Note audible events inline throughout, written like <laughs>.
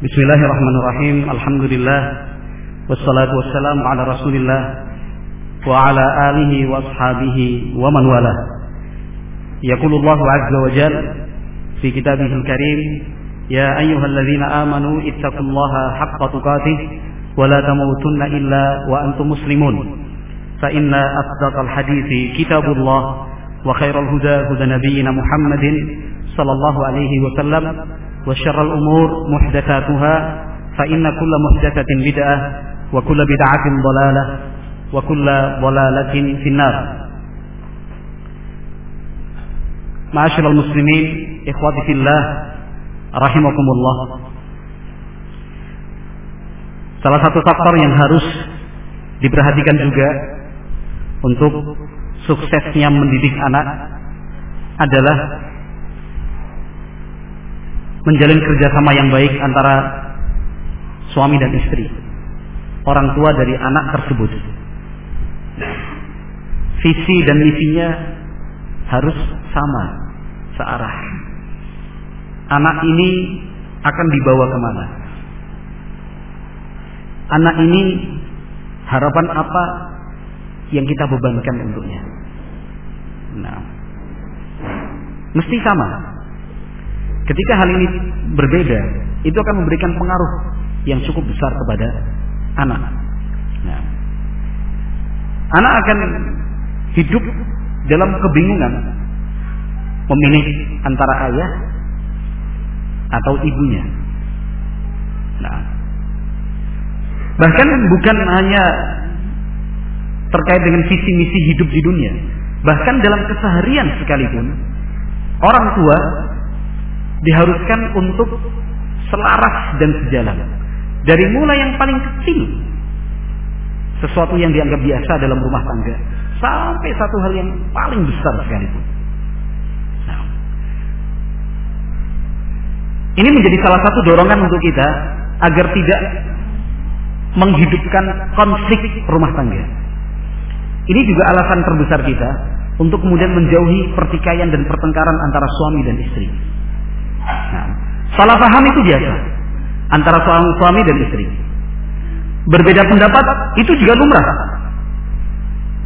Bismillahirrahmanirrahim. Alhamdulillah wassalatu wassalamu ala Rasulillah wa ala alihi wa ashabihi wa man wala. Yaqulu Allah azza wa jalla fi kitabihil karim, "Ya ayyuhalladzina amanu ittaqullaha haqqa tuqatih wa la tamutunna illa wa antum muslimun." Fa inna asdaqal hadithi kitabullah وخير الهدى هدى نبينا محمد صلى الله عليه وسلم وشر الأمور محدثاتها فإن كل محدثة بدعة وكل بدعة ضلالة وكل ضلالة في النار. معاشر المسلمين إخواتي في الله رحمكم الله. Salah satu faktor yang harus diperhatikan juga untuk suksesnya mendidik anak adalah menjalin kerjasama yang baik antara suami dan istri, orang tua dari anak tersebut. Visi dan misinya harus sama, searah. Anak ini akan dibawa ke mana? Anak ini harapan apa yang kita bebankan untuknya? Nah, mesti sama Ketika hal ini berbeda, itu akan memberikan pengaruh yang cukup besar kepada anak. Nah, anak akan hidup dalam kebingungan memilih antara ayah atau ibunya. Nah, bahkan bukan hanya terkait dengan visi misi hidup di dunia, bahkan dalam keseharian sekalipun orang tua diharuskan untuk selaras dan sejalan. Dari mulai yang paling kecil, sesuatu yang dianggap biasa dalam rumah tangga, sampai satu hal yang paling besar sekalipun. Nah, ini menjadi salah satu dorongan untuk kita agar tidak menghidupkan konflik rumah tangga. Ini juga alasan terbesar kita untuk kemudian menjauhi pertikaian dan pertengkaran antara suami dan istri. Nah, salah paham itu biasa antara suami dan istri. Berbeda pendapat itu juga lumrah.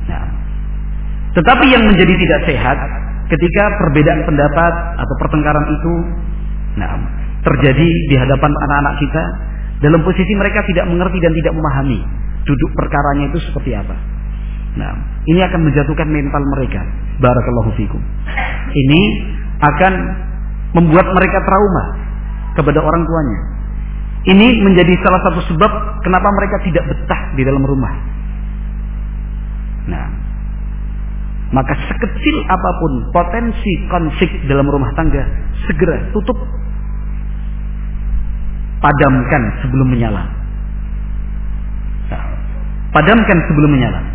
Nah, tetapi yang menjadi tidak sehat ketika perbedaan pendapat atau pertengkaran itu nah, terjadi di hadapan anak-anak kita dalam posisi mereka tidak mengerti dan tidak memahami duduk perkaranya itu seperti apa. Nah, ini akan menjatuhkan mental mereka. Barakallahu fikum. Ini akan membuat mereka trauma kepada orang tuanya. Ini menjadi salah satu sebab kenapa mereka tidak betah di dalam rumah. Nah, maka sekecil apa pun potensi konflik dalam rumah tangga, segera tutup. Padamkan sebelum menyala. Nah, padamkan sebelum menyala.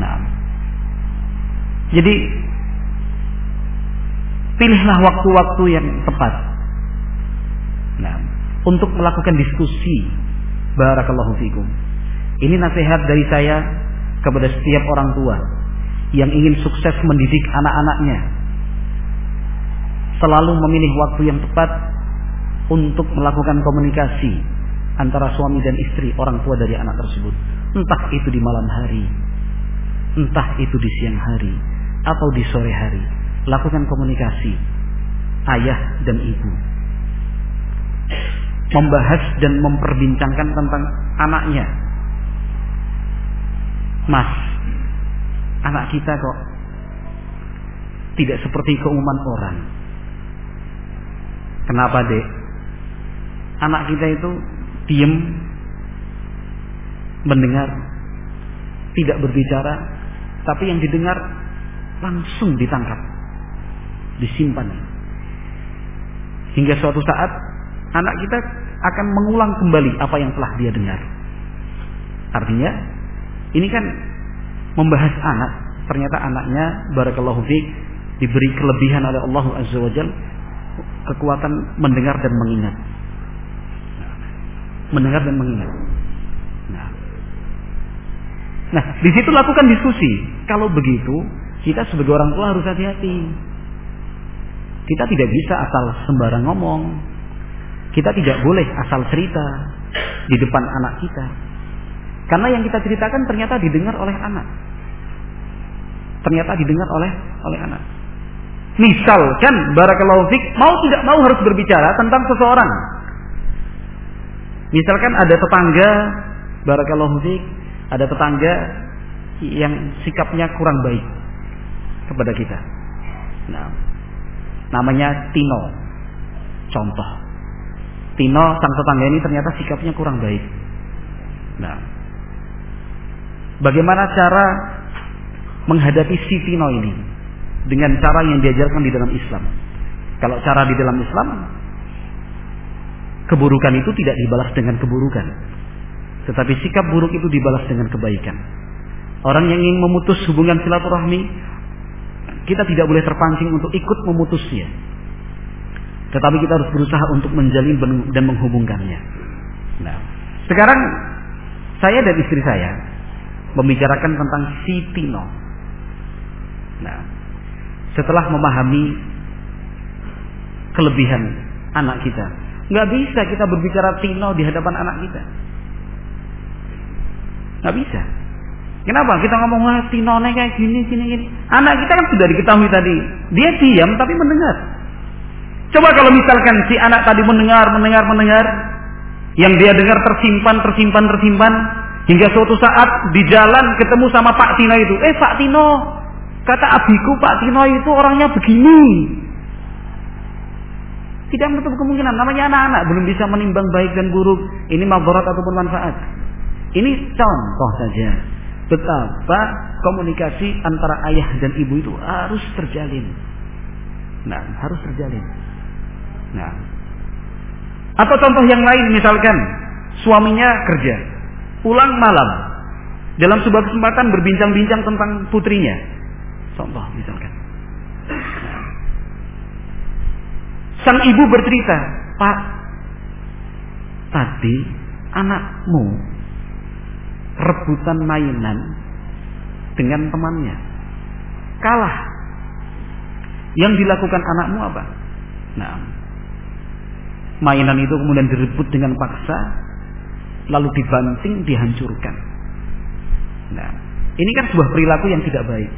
Nah, jadi Pilihlah waktu-waktu yang tepat. Nah, untuk melakukan diskusi. Barakallahu fikum. Ini nasihat dari saya kepada setiap orang tua yang ingin sukses mendidik anak-anaknya. Selalu memilih waktu yang tepat untuk melakukan komunikasi antara suami dan istri orang tua dari anak tersebut. Entah itu di malam hari, entah itu di siang hari, atau di sore hari. Lakukan komunikasi ayah dan ibu. Membahas dan memperbincangkan tentang anaknya. Mas anak kita kok tidak seperti keumuman orang. Kenapa dek? Anak kita itu diem mendengar tidak berbicara tapi yang didengar langsung ditangkap disimpan. Hingga suatu saat anak kita akan mengulang kembali apa yang telah dia dengar. Artinya, ini kan membahas anak. Ternyata anaknya barakallahu fiik diberi kelebihan oleh Allah Azza wa Jal kekuatan mendengar dan mengingat. Mendengar dan mengingat. Nah, nah di situ lakukan diskusi. Kalau begitu, kita sebagai orang tua harus hati-hati Kita tidak bisa asal sembarang ngomong. Kita tidak boleh asal cerita di depan anak kita. Karena yang kita ceritakan ternyata didengar oleh anak. Ternyata didengar oleh oleh anak. Misalkan barakallahu fik mau tidak mau harus berbicara tentang seseorang. Misalkan ada tetangga barakallahu fik, ada tetangga yang sikapnya kurang baik kepada kita. Nah, namanya Tino. Contoh. Tino sang tetangga ini ternyata sikapnya kurang baik. Nah, bagaimana cara menghadapi si Tino ini dengan cara yang diajarkan di dalam Islam? Kalau cara di dalam Islam, keburukan itu tidak dibalas dengan keburukan, tetapi sikap buruk itu dibalas dengan kebaikan. Orang yang ingin memutus hubungan silaturahmi, kita tidak boleh terpancing untuk ikut memutusnya. Tetapi kita harus berusaha untuk menjalin dan menghubungkannya. Nah, sekarang saya dan istri saya membicarakan tentang si Tino. Nah, setelah memahami kelebihan anak kita, nggak bisa kita berbicara Tino di hadapan anak kita. Nggak bisa. Kenapa? Kita ngomong wah Tinone kayak gini, gini, gini. Anak kita kan sudah diketahui tadi. Dia diam tapi mendengar. Coba kalau misalkan si anak tadi mendengar, mendengar, mendengar, yang dia dengar tersimpan, tersimpan, tersimpan, hingga suatu saat di jalan ketemu sama Pak Tino itu. Eh Pak Tino, kata abiku Pak Tino itu orangnya begini. Tidak menutup kemungkinan. Namanya anak-anak belum bisa menimbang baik dan buruk. Ini mabarat ataupun manfaat. Ini contoh saja betapa komunikasi antara ayah dan ibu itu harus terjalin. Nah, harus terjalin. Nah, atau contoh yang lain misalkan suaminya kerja, pulang malam, dalam sebuah kesempatan berbincang-bincang tentang putrinya. Contoh misalkan. Nah. Sang ibu bercerita, Pak, tadi anakmu rebutan mainan dengan temannya. Kalah. Yang dilakukan anakmu apa? Nah, mainan itu kemudian direbut dengan paksa, lalu dibanting, dihancurkan. Nah, ini kan sebuah perilaku yang tidak baik.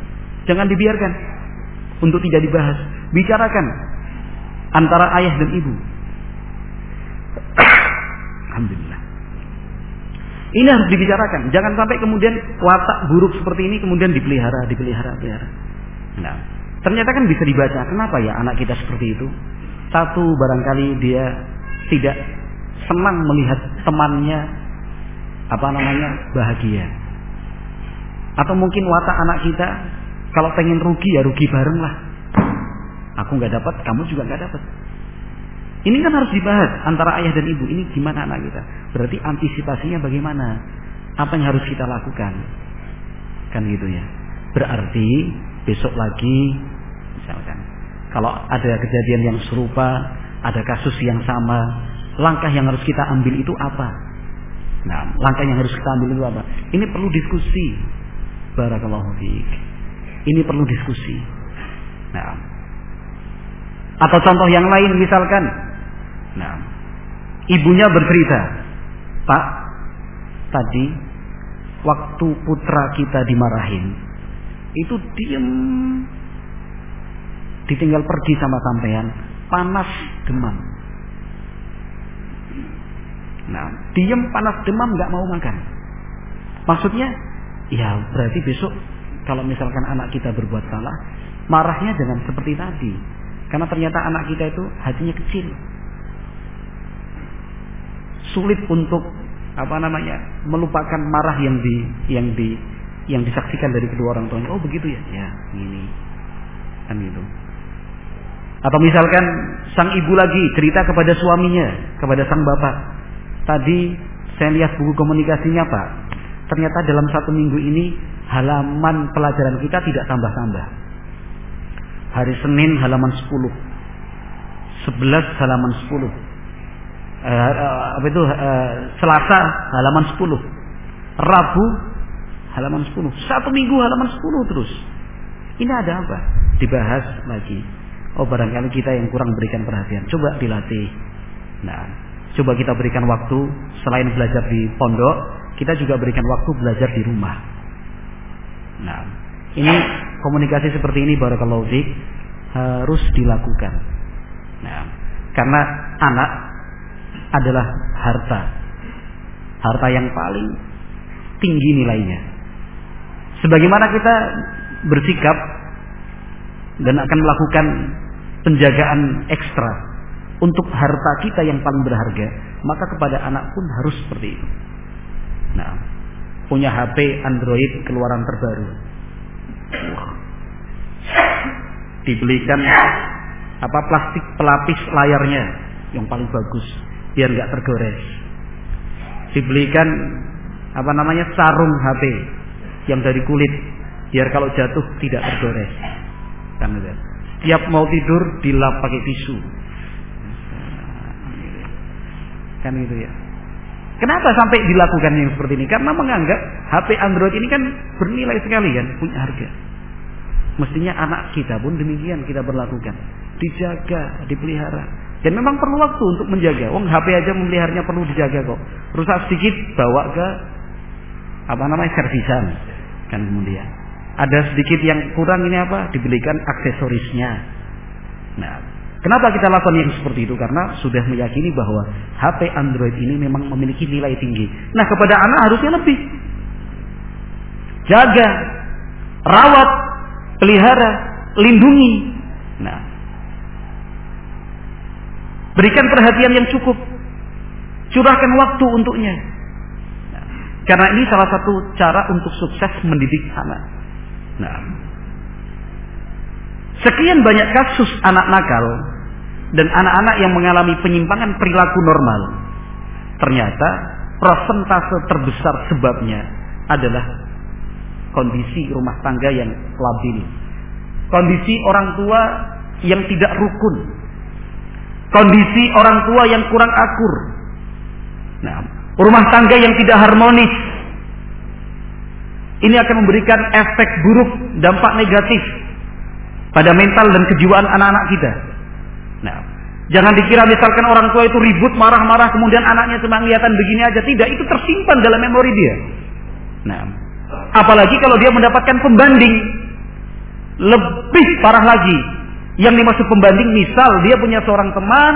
Jangan dibiarkan untuk tidak dibahas. Bicarakan antara ayah dan ibu. <coughs> Alhamdulillah. Ini harus dibicarakan. Jangan sampai kemudian watak buruk seperti ini kemudian dipelihara, dipelihara, pelihara. Nah, ternyata kan bisa dibaca. Kenapa ya anak kita seperti itu? Satu barangkali dia tidak senang melihat temannya apa namanya bahagia. Atau mungkin watak anak kita kalau pengen rugi ya rugi bareng lah. Aku nggak dapat, kamu juga nggak dapat. Ini kan harus dibahas antara ayah dan ibu. Ini gimana anak kita? Berarti antisipasinya bagaimana? Apa yang harus kita lakukan? Kan gitu ya. Berarti besok lagi misalkan kalau ada kejadian yang serupa, ada kasus yang sama, langkah yang harus kita ambil itu apa? Nah, langkah yang harus kita ambil itu apa? Ini perlu diskusi. Barakallahu fiik. Ini perlu diskusi. Nah, atau contoh yang lain misalkan Nah, ibunya bercerita, Pak, tadi waktu putra kita dimarahin, itu diem, ditinggal pergi sama sampean, panas demam. Nah, diem panas demam nggak mau makan. Maksudnya, ya berarti besok kalau misalkan anak kita berbuat salah, marahnya jangan seperti tadi. Karena ternyata anak kita itu hatinya kecil, sulit untuk apa namanya melupakan marah yang di yang di yang disaksikan dari kedua orang tuanya. Oh begitu ya, ya ini kan itu. Atau misalkan sang ibu lagi cerita kepada suaminya, kepada sang bapak. Tadi saya lihat buku komunikasinya pak. Ternyata dalam satu minggu ini halaman pelajaran kita tidak tambah-tambah. Hari Senin halaman 10. 11 halaman 10 uh, apa itu uh, Selasa halaman 10 Rabu halaman 10 satu minggu halaman 10 terus ini ada apa dibahas lagi Oh barangkali kita yang kurang berikan perhatian. Coba dilatih. Nah, coba kita berikan waktu selain belajar di pondok, kita juga berikan waktu belajar di rumah. Nah, ini komunikasi seperti ini barakallahu fiik harus dilakukan. Nah, karena anak adalah harta. Harta yang paling tinggi nilainya. Sebagaimana kita bersikap dan akan melakukan penjagaan ekstra untuk harta kita yang paling berharga, maka kepada anak pun harus seperti itu. Nah, punya HP Android keluaran terbaru. Dibelikan apa plastik pelapis layarnya yang paling bagus biar nggak tergores. Dibelikan apa namanya sarung HP yang dari kulit biar kalau jatuh tidak tergores. Kan gitu. Tiap mau tidur dilap pakai tisu. Kan gitu ya. Kenapa sampai dilakukan yang seperti ini? Karena menganggap HP Android ini kan bernilai sekali kan, punya harga. Mestinya anak kita pun demikian kita berlakukan. Dijaga, dipelihara. Dan memang perlu waktu untuk menjaga. Wong HP aja memeliharanya perlu dijaga kok. Rusak sedikit bawa ke apa namanya servisan. Kan kemudian. Ada sedikit yang kurang ini apa? Dibelikan aksesorisnya. Nah kenapa kita lakukan yang seperti itu? Karena sudah meyakini bahwa HP Android ini memang memiliki nilai tinggi. Nah kepada anak harusnya lebih. Jaga rawat pelihara lindungi nah berikan perhatian yang cukup curahkan waktu untuknya karena ini salah satu cara untuk sukses mendidik anak. Nah, sekian banyak kasus anak nakal dan anak-anak yang mengalami penyimpangan perilaku normal. Ternyata persentase terbesar sebabnya adalah kondisi rumah tangga yang labil. Kondisi orang tua yang tidak rukun. Kondisi orang tua yang kurang akur. Nah, rumah tangga yang tidak harmonis. Ini akan memberikan efek buruk, dampak negatif pada mental dan kejiwaan anak-anak kita. Nah, jangan dikira misalkan orang tua itu ribut, marah-marah, kemudian anaknya cuma kelihatan begini aja. Tidak, itu tersimpan dalam memori dia. Nah, apalagi kalau dia mendapatkan pembanding lebih parah lagi. Yang dimaksud pembanding, misal dia punya seorang teman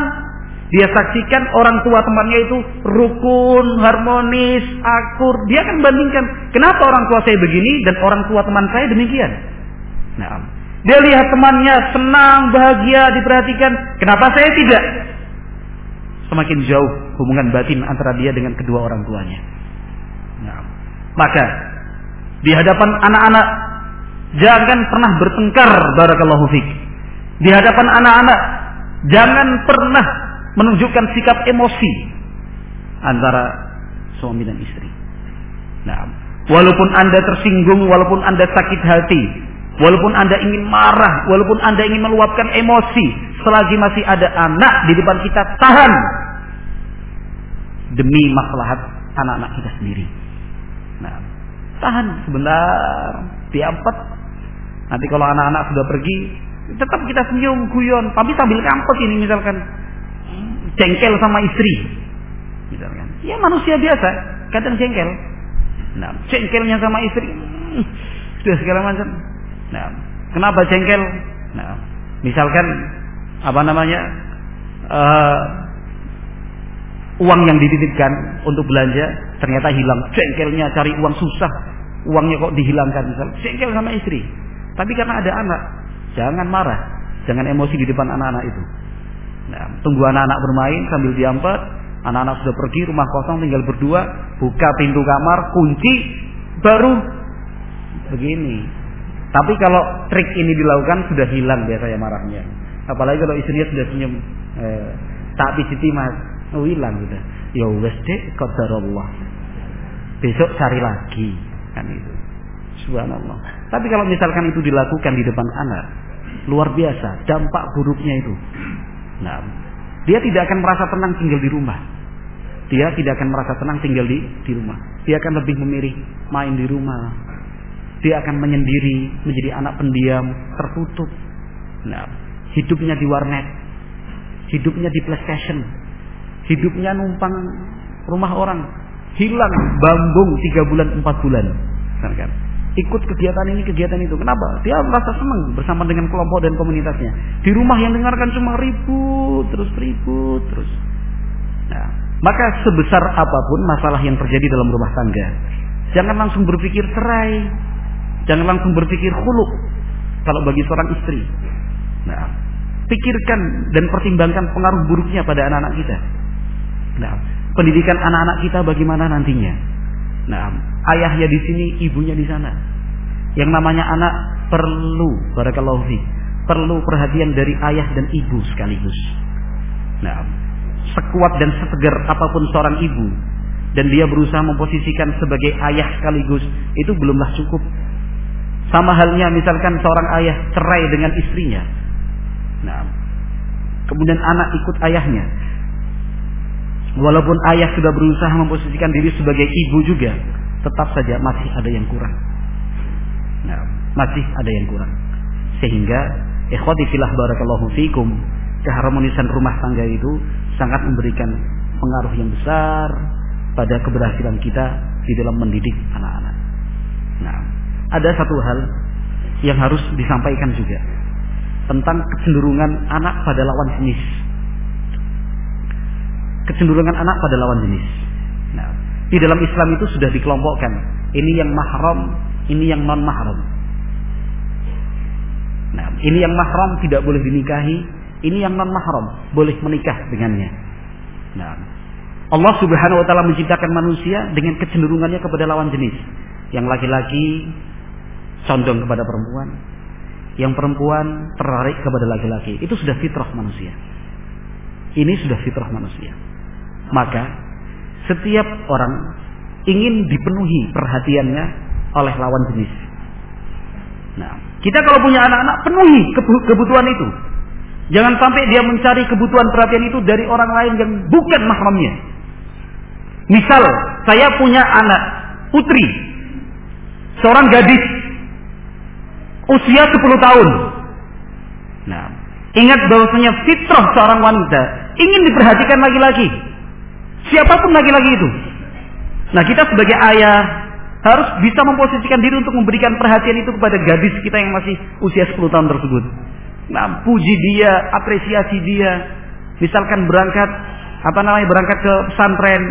dia saksikan orang tua temannya itu rukun, harmonis, akur. Dia akan bandingkan, kenapa orang tua saya begini dan orang tua teman saya demikian. Nah, dia lihat temannya senang, bahagia, diperhatikan. Kenapa saya tidak? Semakin jauh hubungan batin antara dia dengan kedua orang tuanya. Nah, maka di hadapan anak-anak jangan pernah bertengkar barakallahu fik. Di hadapan anak-anak jangan pernah menunjukkan sikap emosi antara suami dan istri. Nah, walaupun Anda tersinggung, walaupun Anda sakit hati, walaupun Anda ingin marah, walaupun Anda ingin meluapkan emosi, selagi masih ada anak di depan kita, tahan demi maslahat anak-anak kita sendiri. Nah, tahan sebentar, diampet. Nanti kalau anak-anak sudah pergi, tetap kita senyum, guyon, tapi sambil kampet ini misalkan jengkel sama istri. Misalkan. Ya manusia biasa, kadang jengkel. Nah, jengkelnya sama istri hmm, sudah segala macam. Nah, kenapa jengkel? Nah, misalkan apa namanya? Uh, uang yang dititipkan untuk belanja ternyata hilang. Jengkelnya cari uang susah, uangnya kok dihilangkan misal. Jengkel sama istri. Tapi karena ada anak, jangan marah, jangan emosi di depan anak-anak itu. Nah, tunggu anak-anak bermain sambil diampet. Anak-anak sudah pergi, rumah kosong tinggal berdua. Buka pintu kamar, kunci, baru begini. Tapi kalau trik ini dilakukan sudah hilang biasanya marahnya. Apalagi kalau istrinya sudah senyum. Eh, tak pijiti mas, oh, hilang sudah. Ya wes dek, qadarullah. Besok cari lagi, kan itu. Subhanallah. Tapi kalau misalkan itu dilakukan di depan anak, luar biasa dampak buruknya itu. Nah, dia tidak akan merasa tenang tinggal di rumah. Dia tidak akan merasa tenang tinggal di di rumah. Dia akan lebih memilih main di rumah. Dia akan menyendiri, menjadi anak pendiam, tertutup. Nah, hidupnya di warnet, hidupnya di PlayStation, hidupnya numpang rumah orang, hilang bambung tiga bulan empat bulan, kan? Ikut kegiatan ini kegiatan itu. Kenapa? Dia merasa senang bersama dengan kelompok dan komunitasnya. Di rumah yang dengarkan cuma ribut terus ribut terus. Nah, maka sebesar apa pun masalah yang terjadi dalam rumah tangga, jangan langsung berpikir cerai, jangan langsung berpikir huluk kalau bagi seorang istri. Nah, pikirkan dan pertimbangkan pengaruh buruknya pada anak-anak kita. Nah, pendidikan anak-anak kita bagaimana nantinya? Nah, ayahnya di sini, ibunya di sana. Yang namanya anak perlu barakallahu fi, perlu perhatian dari ayah dan ibu sekaligus. Nah, sekuat dan setegar apa pun seorang ibu dan dia berusaha memposisikan sebagai ayah sekaligus, itu belumlah cukup. Sama halnya misalkan seorang ayah cerai dengan istrinya, Nah, kemudian anak ikut ayahnya. Walaupun ayah sudah berusaha memposisikan diri sebagai ibu juga, tetap saja masih ada yang kurang. Nah, masih ada yang kurang. Sehingga ikhwati filah barakallahu fikum, keharmonisan rumah tangga itu sangat memberikan pengaruh yang besar pada keberhasilan kita di dalam mendidik anak-anak. Nah, ada satu hal yang harus disampaikan juga tentang kecenderungan anak pada lawan jenis. Kecenderungan anak pada lawan jenis. Nah, di dalam Islam itu sudah dikelompokkan. Ini yang mahram, ini yang non mahram. Nah, ini yang mahram tidak boleh dinikahi, ini yang non mahram boleh menikah dengannya. Nah, Allah Subhanahu wa taala menciptakan manusia dengan kecenderungannya kepada lawan jenis. Yang laki-laki condong kepada perempuan, yang perempuan tertarik kepada laki-laki. Itu sudah fitrah manusia. Ini sudah fitrah manusia. Maka setiap orang ingin dipenuhi perhatiannya oleh lawan jenis. Nah, kita kalau punya anak-anak penuhi kebutuhan itu. Jangan sampai dia mencari kebutuhan perhatian itu dari orang lain yang bukan mahramnya. Misal, saya punya anak putri, seorang gadis usia 10 tahun. Nah, ingat bahwasanya fitrah seorang wanita ingin diperhatikan laki-laki. Siapa pun laki-laki itu. Nah, kita sebagai ayah harus bisa memposisikan diri untuk memberikan perhatian itu kepada gadis kita yang masih usia 10 tahun tersebut. Nah, puji dia, apresiasi dia. Misalkan berangkat apa namanya berangkat ke pesantren,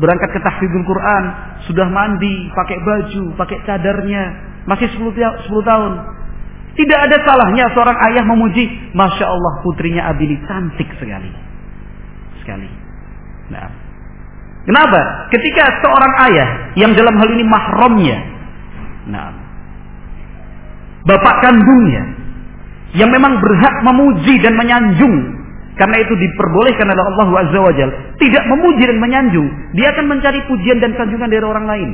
berangkat ke tahfidzul Quran, sudah mandi, pakai baju, pakai cadarnya, masih 10, 10 tahun. Tidak ada salahnya seorang ayah memuji, Masya Allah putrinya Abili cantik sekali. Sekali. Nah, kenapa? Ketika seorang ayah yang dalam hal ini mahramnya, nah, bapak kandungnya, yang memang berhak memuji dan menyanjung karena itu diperbolehkan oleh Allah Azza wa Jal. Tidak memuji dan menyanjung. Dia akan mencari pujian dan sanjungan dari orang lain.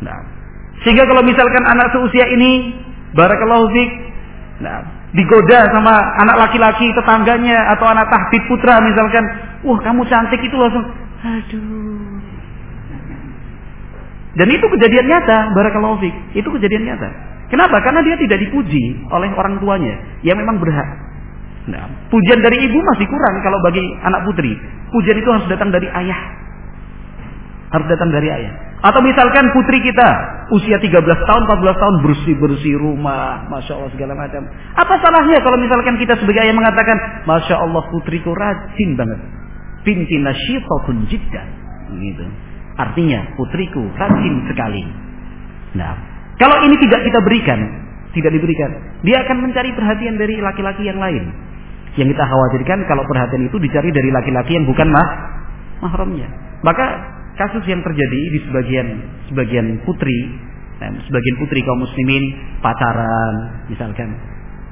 Nah, sehingga kalau misalkan anak seusia ini, barakallahu fik, nah, digoda sama anak laki-laki tetangganya atau anak tahbib putra misalkan, wah kamu cantik itu langsung, aduh. Dan itu kejadian nyata, barakallahu fik. Itu kejadian nyata. Kenapa? Karena dia tidak dipuji oleh orang tuanya yang memang berhak. Nah, pujian dari ibu masih kurang kalau bagi anak putri. Pujian itu harus datang dari ayah. Harus datang dari ayah. Atau misalkan putri kita usia 13 tahun, 14 tahun bersih-bersih rumah, Masya Allah segala macam. Apa salahnya kalau misalkan kita sebagai ayah mengatakan, Masya Allah putriku rajin banget. Binti nasyitatun jiddan. Gitu. Artinya putriku rajin sekali. Nah, kalau ini tidak kita berikan, tidak diberikan, dia akan mencari perhatian dari laki-laki yang lain. Yang kita khawatirkan kalau perhatian itu dicari dari laki-laki yang bukan mah mahramnya. Maka kasus yang terjadi di sebagian sebagian putri dan sebagian putri kaum muslimin pacaran misalkan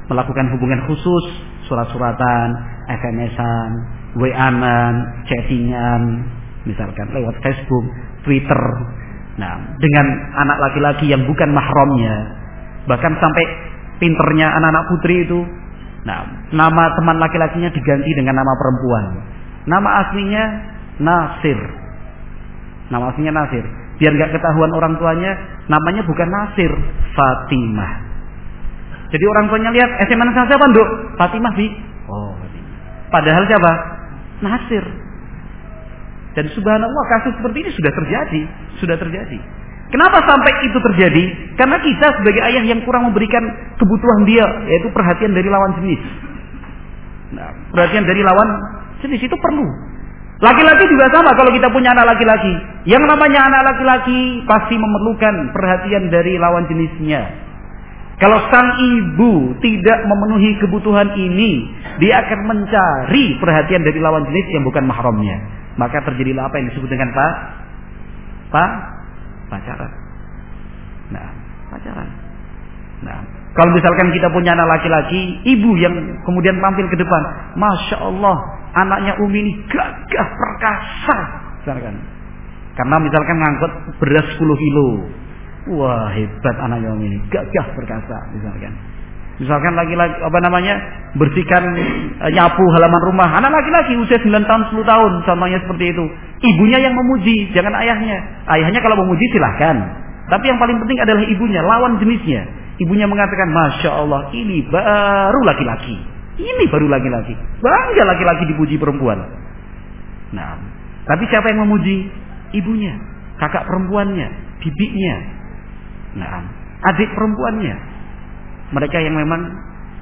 melakukan hubungan khusus surat-suratan, SMS-an, WA-an, chattingan misalkan lewat Facebook, Twitter. Nah, dengan anak laki-laki yang bukan mahramnya, bahkan sampai pinternya anak-anak putri itu, nah, nama teman laki-lakinya diganti dengan nama perempuan. Nama aslinya Nasir, Nama aslinya Nasir. Biar nggak ketahuan orang tuanya, namanya bukan Nasir, Fatimah. Jadi orang tuanya lihat SMA siapa, Nduk? Fatimah bi. Oh. Padahal siapa? Nasir. Dan subhanallah kasus seperti ini sudah terjadi, sudah terjadi. Kenapa sampai itu terjadi? Karena kita sebagai ayah yang kurang memberikan kebutuhan dia, yaitu perhatian dari lawan jenis. Nah, perhatian dari lawan jenis itu perlu. Laki-laki juga sama kalau kita punya anak laki-laki. Yang namanya anak laki-laki pasti memerlukan perhatian dari lawan jenisnya. Kalau sang ibu tidak memenuhi kebutuhan ini, dia akan mencari perhatian dari lawan jenis yang bukan mahramnya. Maka terjadilah apa yang disebut dengan pak, pak, pacaran. Nah, pacaran. Nah, kalau misalkan kita punya anak laki-laki, ibu yang kemudian tampil ke depan, masya Allah, anaknya Umi ini gagah perkasa, misalkan. Karena misalkan ngangkut beras 10 kilo, Wah hebat anak yang ini, gagah perkasa misalkan. Misalkan lagi-lagi apa namanya bersihkan e, nyapu halaman rumah, anak laki-laki usia 9 tahun 10 tahun, contohnya seperti itu. Ibunya yang memuji, jangan ayahnya. Ayahnya kalau memuji silahkan. Tapi yang paling penting adalah ibunya, lawan jenisnya. Ibunya mengatakan, masya Allah ini baru laki-laki. Ini baru laki-laki. Bangga laki-laki dipuji perempuan. Nah, tapi siapa yang memuji? Ibunya, kakak perempuannya, bibinya, Nah, adik perempuannya. Mereka yang memang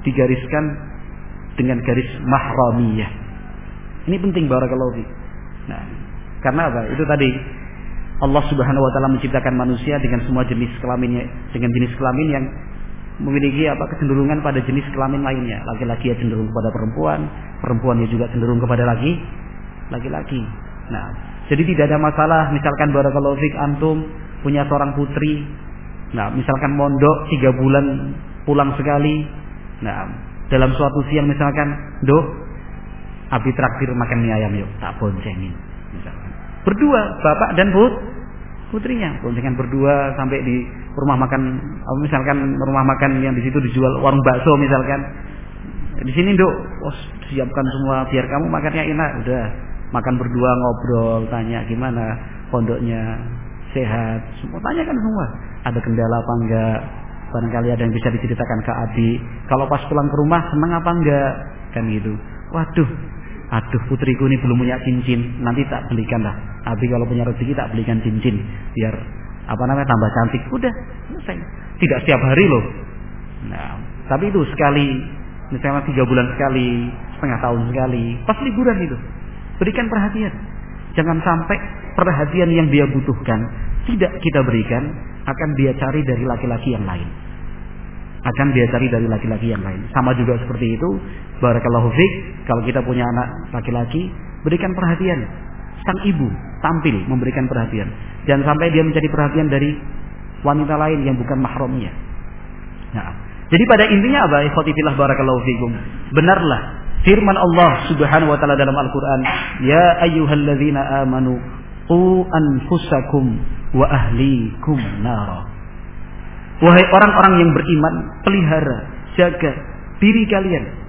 digariskan dengan garis mahramiyah. Ini penting barakallahu fi. Nah, karena apa? Itu tadi Allah Subhanahu wa taala menciptakan manusia dengan semua jenis kelaminnya, dengan jenis kelamin yang memiliki apa kecenderungan pada jenis kelamin lainnya. Laki-laki ya cenderung kepada perempuan, perempuan ya juga cenderung kepada laki laki-laki. Nah, jadi tidak ada masalah misalkan barakallahu antum punya seorang putri Nah, misalkan mondok tiga bulan pulang sekali. Nah, dalam suatu siang misalkan, do, abi traktir makan mie ayam yuk, tak boncengin. Misalkan. Berdua, bapak dan put, putrinya, boncengan berdua sampai di rumah makan, misalkan rumah makan yang di situ dijual warung bakso misalkan. Di sini dok, oh, siapkan semua biar kamu makannya enak, udah makan berdua ngobrol, tanya gimana pondoknya, sehat, semua tanyakan semua. Ada kendala apa enggak? Barangkali ada yang bisa diceritakan ke Abi. Kalau pas pulang ke rumah senang apa enggak? Kan gitu. Waduh, aduh putriku ini belum punya cincin. Nanti tak belikan lah. Abi kalau punya rezeki tak belikan cincin. Biar apa namanya tambah cantik. Udah, selesai. Tidak setiap hari loh. Nah, tapi itu sekali, misalnya tiga bulan sekali, setengah tahun sekali, pas liburan itu. Berikan perhatian. Jangan sampai perhatian yang dia butuhkan tidak kita berikan akan dia cari dari laki-laki yang lain akan dia cari dari laki-laki yang lain sama juga seperti itu barakallahu fiq kalau kita punya anak laki-laki berikan perhatian. Sang ibu tampil memberikan perhatian. Jangan sampai dia mencari perhatian dari wanita lain yang bukan mahramnya. Nah jadi pada intinya apa? Ikhwati fillah barakallahu fikum. Benarlah firman Allah Subhanahu wa taala dalam Al-Qur'an ya ayyuhalladzina amanu qu anfusakum wa ahlikum nara. Wahai orang-orang yang beriman, pelihara, jaga diri kalian.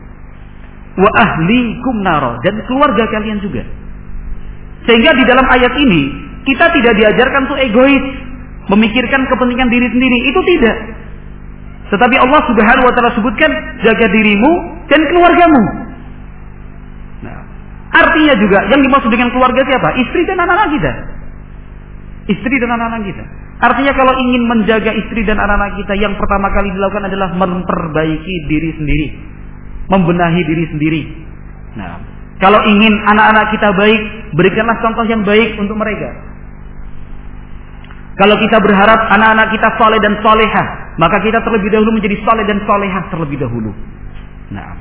Wa ahlikum nara dan keluarga kalian juga. Sehingga di dalam ayat ini kita tidak diajarkan untuk egois, memikirkan kepentingan diri sendiri, itu tidak. Tetapi Allah Subhanahu wa taala sebutkan jaga dirimu dan keluargamu. Artinya juga yang dimaksud dengan keluarga siapa? Istri dan anak-anak kita. Istri dan anak-anak kita. Artinya kalau ingin menjaga istri dan anak-anak kita yang pertama kali dilakukan adalah memperbaiki diri sendiri. Membenahi diri sendiri. Nah, kalau ingin anak-anak kita baik, berikanlah contoh yang baik untuk mereka. Kalau kita berharap anak-anak kita soleh dan solehah, maka kita terlebih dahulu menjadi soleh dan solehah terlebih dahulu. Nah,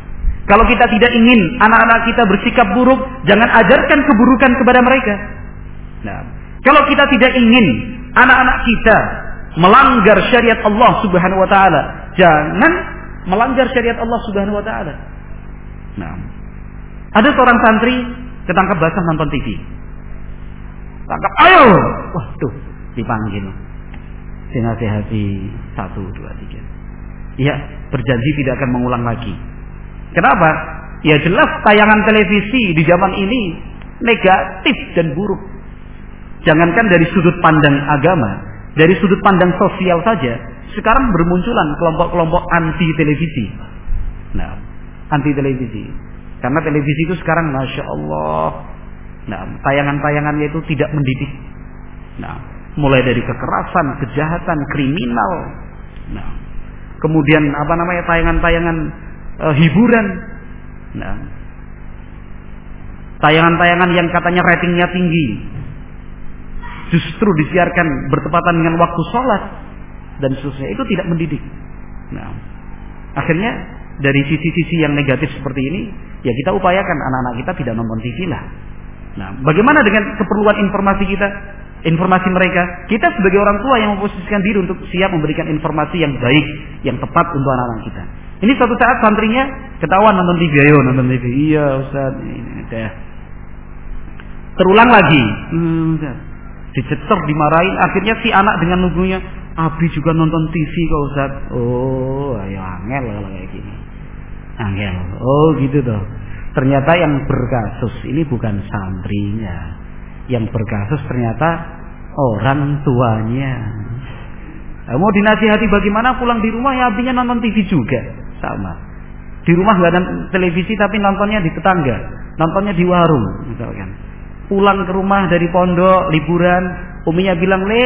kalau kita tidak ingin anak-anak kita bersikap buruk, jangan ajarkan keburukan kepada mereka. Nah, kalau kita tidak ingin anak-anak kita melanggar syariat Allah Subhanahu wa taala, jangan melanggar syariat Allah Subhanahu wa taala. Nah, ada seorang santri ketangkap basah nonton TV. Tangkap, ayo. Wah, tuh dipanggil. Dinasehati satu, dua, tiga. Iya, berjanji tidak akan mengulang lagi. Kenapa? Ya jelas tayangan televisi di zaman ini negatif dan buruk. Jangankan dari sudut pandang agama, dari sudut pandang sosial saja sekarang bermunculan kelompok-kelompok anti televisi. Nah, anti televisi. Karena televisi itu sekarang masya Allah, nah tayangan-tayangannya itu tidak mendidik. Nah, mulai dari kekerasan, kejahatan, kriminal. Nah, kemudian apa namanya tayangan-tayangan e, hiburan. Nah, tayangan-tayangan yang katanya ratingnya tinggi, justru disiarkan bertepatan dengan waktu sholat dan seterusnya itu tidak mendidik. Nah, akhirnya dari sisi-sisi yang negatif seperti ini, ya kita upayakan anak-anak kita tidak nonton TV lah. Nah, bagaimana dengan keperluan informasi kita? Informasi mereka, kita sebagai orang tua yang memposisikan diri untuk siap memberikan informasi yang baik, yang tepat untuk anak-anak kita. Ini suatu saat santrinya ketahuan nonton TV, ayo nonton TV. Iya Ustaz, ini, ini, ini. Terulang lagi. Hmm, dicecer, dimarahin. Akhirnya si anak dengan nunggunya, Abi juga nonton TV kok Ustaz. Oh, ayo angel kalau kayak gini. Angel. Oh, gitu toh. Ternyata yang berkasus ini bukan santrinya. Yang berkasus ternyata orang tuanya. Nah, mau dinasihati bagaimana pulang di rumah ya abinya nonton TV juga. Sama. Di rumah nggak ada televisi tapi nontonnya di tetangga. Nontonnya di warung misalkan pulang ke rumah dari pondok liburan, uminya bilang, "Le,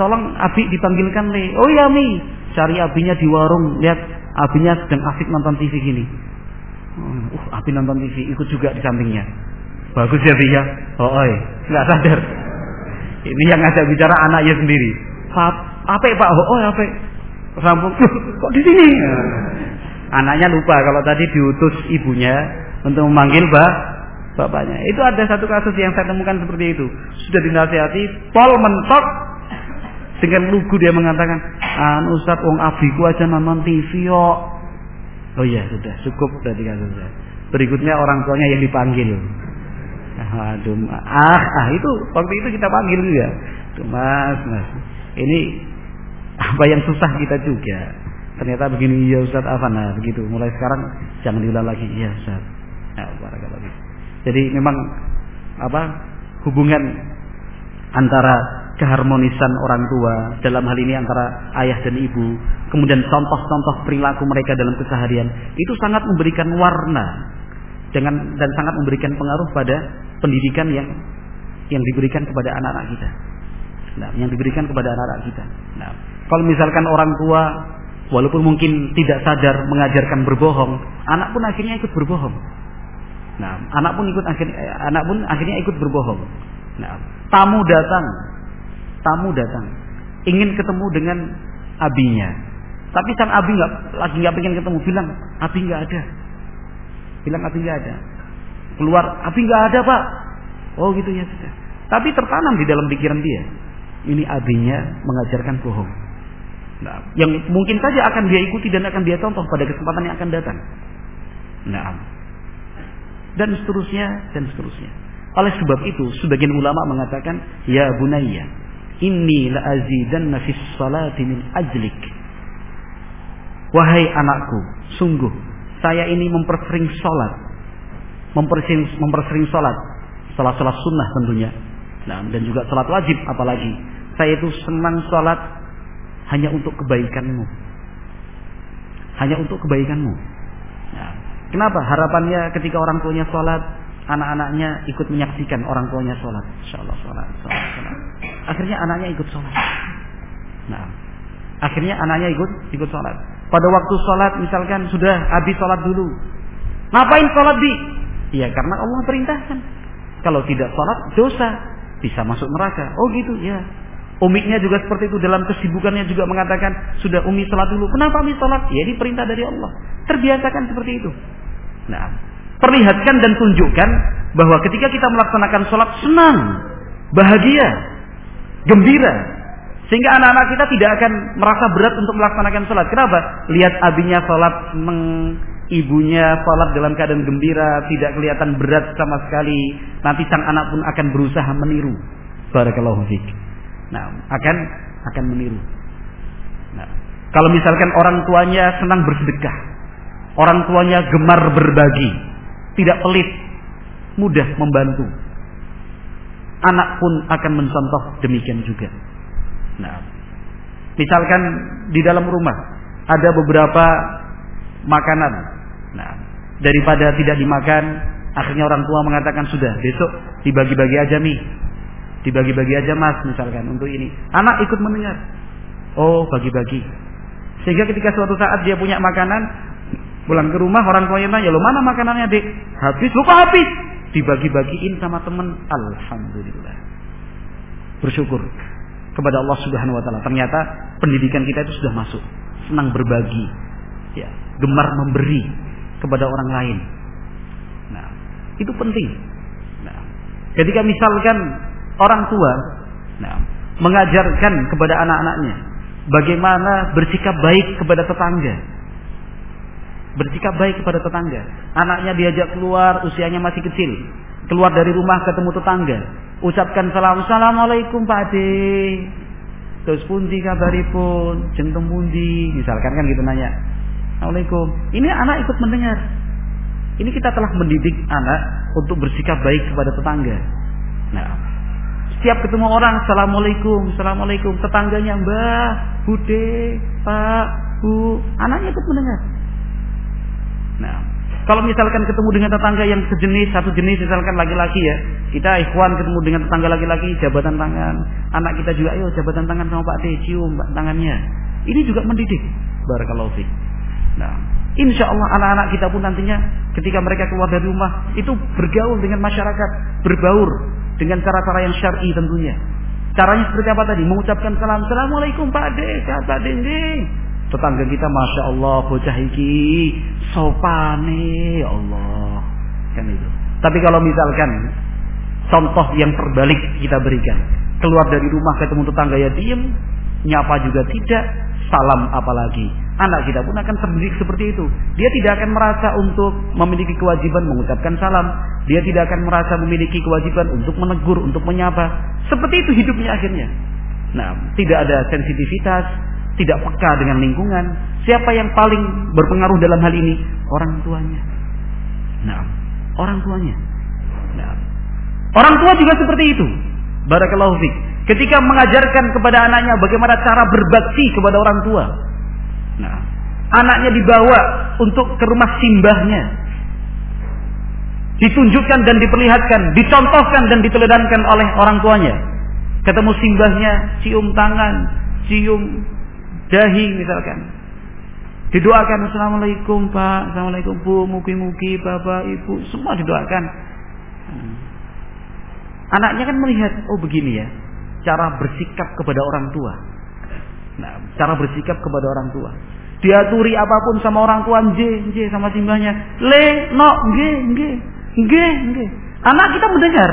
tolong Abi dipanggilkan Le." "Oh iya, Mi." Cari abinya di warung, lihat abinya sedang asik nonton TV gini. Hmm, uh, Abi nonton TV, ikut juga di sampingnya. Bagus ya, Bi ya. Oh, oi, nggak sadar. Ini yang ngajak bicara anaknya sendiri. Apa Pak? Oh, apa? Sambung, kok di sini? Anaknya lupa kalau tadi diutus ibunya untuk memanggil Mbak bapaknya. Itu ada satu kasus yang saya temukan seperti itu. Sudah dinasihati, pol mentok dengan lugu dia mengatakan, "An Ustaz wong abiku aja nonton TV yo." Oh iya, sudah cukup dari kasusnya. Berikutnya orang tuanya yang dipanggil. Aduh, ah, ah itu waktu itu kita panggil juga. Tuh, mas, mas. Ini apa yang susah kita juga. Ternyata begini ya Ustaz Afana begitu. Mulai sekarang jangan diulang lagi ya Ustaz. Ya, jadi memang apa hubungan antara keharmonisan orang tua dalam hal ini antara ayah dan ibu, kemudian contoh-contoh perilaku mereka dalam keseharian itu sangat memberikan warna dengan dan sangat memberikan pengaruh pada pendidikan yang yang diberikan kepada anak-anak kita. Nah, yang diberikan kepada anak-anak kita. Nah, kalau misalkan orang tua walaupun mungkin tidak sadar mengajarkan berbohong, anak pun akhirnya ikut berbohong. Nah, anak pun ikut akhirnya anak pun akhirnya ikut berbohong. Nah, tamu datang. Tamu datang. Ingin ketemu dengan abinya. Tapi sang abi nggak lagi nggak pengen ketemu, bilang abi nggak ada. Bilang abi nggak ada. Keluar, abi nggak ada pak. Oh gitu ya sudah. Tapi tertanam di dalam pikiran dia. Ini abinya mengajarkan bohong. Nah, yang mungkin saja akan dia ikuti dan akan dia contoh pada kesempatan yang akan datang. Nah, dan seterusnya dan seterusnya. Oleh sebab itu, sebagian ulama mengatakan, "Ya bunayya, inni la azidanna fis salati min ajlik." Wahai anakku, sungguh saya ini mempersering salat. Mempersering mempersering salat, salat-salat sunnah tentunya. Nah, dan juga salat wajib apalagi. Saya itu senang salat hanya untuk kebaikanmu. Hanya untuk kebaikanmu. Nah, Kenapa? Harapannya ketika orang tuanya sholat, anak-anaknya ikut menyaksikan orang tuanya sholat. Insya Allah sholat, sholat, sholat. Akhirnya anaknya ikut sholat. Nah, akhirnya anaknya ikut ikut sholat. Pada waktu sholat misalkan sudah habis sholat dulu. Ngapain sholat di? Iya karena Allah perintahkan. Kalau tidak sholat dosa bisa masuk neraka. Oh gitu ya. Umiknya juga seperti itu dalam kesibukannya juga mengatakan sudah umi sholat dulu. Kenapa umi sholat? Ya ini perintah dari Allah. Terbiasakan seperti itu. Nah, perlihatkan dan tunjukkan bahwa ketika kita melaksanakan sholat senang, bahagia, gembira, sehingga anak-anak kita tidak akan merasa berat untuk melaksanakan sholat. Kenapa? Lihat abinya sholat senang, ibunya sholat dalam keadaan gembira, tidak kelihatan berat sama sekali. Nanti sang anak pun akan berusaha meniru. Barakallahu fiik. Nah, akan akan meniru. Nah, kalau misalkan orang tuanya senang bersedekah, Orang tuanya gemar berbagi, tidak pelit, mudah membantu. Anak pun akan mencontoh demikian juga. Nah, misalkan di dalam rumah ada beberapa makanan. Nah, daripada tidak dimakan, akhirnya orang tua mengatakan sudah besok dibagi-bagi aja nih. Dibagi-bagi aja mas misalkan untuk ini. Anak ikut mendengar. Oh, bagi-bagi. Sehingga ketika suatu saat dia punya makanan, pulang ke rumah orang tuanya tanya, "Lo mana makanannya, Dek?" Habis, "Lo kok habis?" Dibagi-bagiin sama teman. Alhamdulillah. Bersyukur kepada Allah Subhanahu wa taala. Ternyata pendidikan kita itu sudah masuk. Senang berbagi. Ya, gemar memberi kepada orang lain. Nah, itu penting. Nah, ketika misalkan orang tua nah, mengajarkan kepada anak-anaknya bagaimana bersikap baik kepada tetangga. Bersikap baik kepada tetangga. Anaknya diajak keluar, usianya masih kecil. Keluar dari rumah ketemu tetangga. Ucapkan salam. Assalamualaikum Pak Ade. Terus pundi kabaripun? Jengtem pundi? Misalkan kan gitu nanya. Assalamualaikum. Ini anak ikut mendengar. Ini kita telah mendidik anak untuk bersikap baik kepada tetangga. Nah, setiap ketemu orang, assalamualaikum, assalamualaikum, tetangganya mbah, bude, pak, bu, anaknya ikut mendengar. Nah, kalau misalkan ketemu dengan tetangga yang sejenis, satu jenis, misalkan laki-laki ya, kita ikhwan ketemu dengan tetangga laki-laki, jabatan tangan, anak kita juga, ayo jabatan tangan sama Pak Teh, cium tangannya. Ini juga mendidik. Barakallahu fiqh. Nah, insya Allah anak-anak kita pun nantinya ketika mereka keluar dari rumah itu bergaul dengan masyarakat, berbaur dengan cara-cara yang syar'i tentunya. Caranya seperti apa tadi? Mengucapkan salam, Assalamualaikum Pak Ade, Pak Dinding. Tetangga kita Masya Allah, bocah iki, sopane, ya Allah. Kan itu. Tapi kalau misalkan contoh yang terbalik kita berikan. Keluar dari rumah ketemu tetangga ya diem, nyapa juga tidak, salam apalagi anak kita pun akan terdidik seperti itu. Dia tidak akan merasa untuk memiliki kewajiban mengucapkan salam. Dia tidak akan merasa memiliki kewajiban untuk menegur, untuk menyapa. Seperti itu hidupnya akhirnya. Nah, tidak ada sensitivitas, tidak peka dengan lingkungan. Siapa yang paling berpengaruh dalam hal ini? Orang tuanya. Nah, orang tuanya. Nah, orang tua juga seperti itu. Barakallahu fiqh. Ketika mengajarkan kepada anaknya bagaimana cara berbakti kepada orang tua, Nah, anaknya dibawa untuk ke rumah simbahnya. Ditunjukkan dan diperlihatkan, dicontohkan dan diteledankan oleh orang tuanya. Ketemu simbahnya, cium tangan, cium dahi misalkan. Didoakan Assalamualaikum Pak, Assalamualaikum Bu, mugi-mugi Bapak, Ibu, semua didoakan. Hmm. Anaknya kan melihat, oh begini ya, cara bersikap kepada orang tua. Nah, cara bersikap kepada orang tua. Diaturi apa pun sama orang tua, nje, nje sama simbahnya. Le, no, nge, nge, nge, nge. Anak kita mendengar.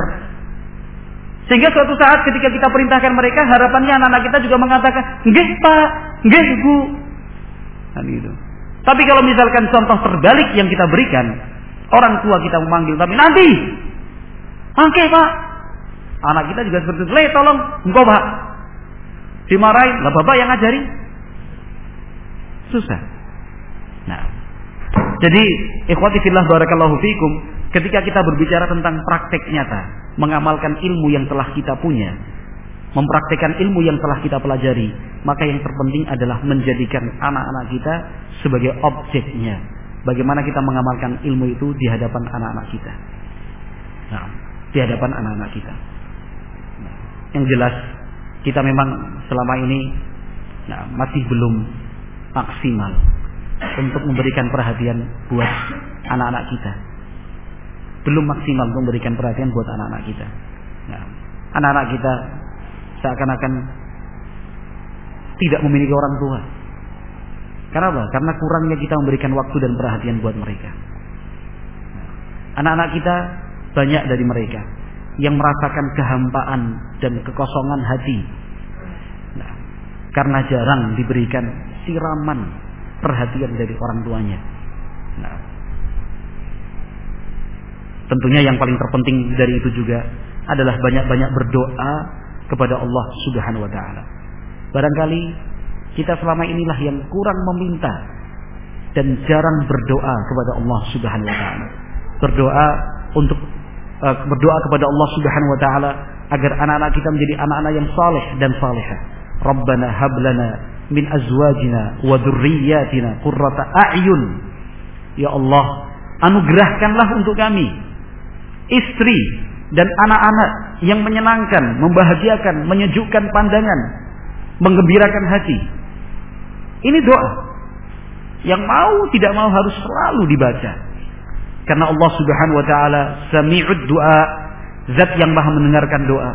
Sehingga suatu saat ketika kita perintahkan mereka, harapannya anak-anak kita juga mengatakan, nge pak, nge bu. Kan gitu. Tapi kalau misalkan contoh terbalik yang kita berikan, orang tua kita memanggil, tapi nanti, oke pak. Anak kita juga seperti itu, le tolong, engkau pak. Dimarahin, lah bapak yang ngajari. Susah. Nah, jadi ikhwati fillah barakallahu fikum, ketika kita berbicara tentang praktek nyata, mengamalkan ilmu yang telah kita punya, mempraktekkan ilmu yang telah kita pelajari, maka yang terpenting adalah menjadikan anak-anak kita sebagai objeknya. Bagaimana kita mengamalkan ilmu itu di hadapan anak-anak kita. Nah, di hadapan anak-anak kita. Nah, yang jelas kita memang selama ini nah, masih belum maksimal untuk memberikan perhatian buat anak-anak kita. Belum maksimal untuk memberikan perhatian buat anak-anak kita. Nah, anak-anak kita seakan-akan tidak memiliki orang tua. Karena apa? Karena kurangnya kita memberikan waktu dan perhatian buat mereka. Anak-anak kita banyak dari mereka yang merasakan kehampaan dan kekosongan hati. Nah, karena jarang diberikan siraman perhatian dari orang tuanya. Nah, tentunya yang paling terpenting dari itu juga adalah banyak-banyak berdoa kepada Allah Subhanahu wa taala. Barangkali kita selama inilah yang kurang meminta dan jarang berdoa kepada Allah Subhanahu wa taala. Berdoa untuk uh, berdoa kepada Allah Subhanahu wa taala agar anak-anak kita menjadi anak-anak yang saleh dan salehah. Rabbana hablana min azwajina wa dzurriyyatina qurrata a'yun. Ya Allah, anugerahkanlah untuk kami istri dan anak-anak yang menyenangkan, membahagiakan, menyejukkan pandangan, menggembirakan hati. Ini doa yang mau tidak mau harus selalu dibaca. Karena Allah Subhanahu wa taala sami'ud du'a, zat yang Maha mendengarkan doa.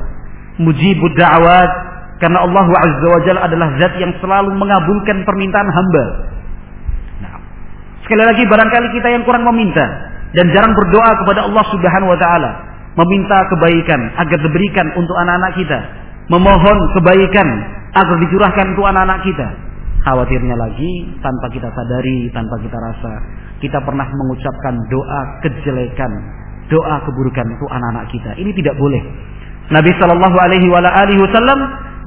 Mujibud da'wat, karena Allah Azza wa Jalla adalah zat yang selalu mengabulkan permintaan hamba. Nah, sekali lagi barangkali kita yang kurang meminta dan jarang berdoa kepada Allah Subhanahu wa taala, meminta kebaikan agar diberikan untuk anak-anak kita, memohon kebaikan agar dicurahkan untuk anak-anak kita. Khawatirnya lagi tanpa kita sadari, tanpa kita rasa, kita pernah mengucapkan doa kejelekan, doa keburukan untuk anak-anak kita. Ini tidak boleh. Nabi Shallallahu Alaihi Wasallam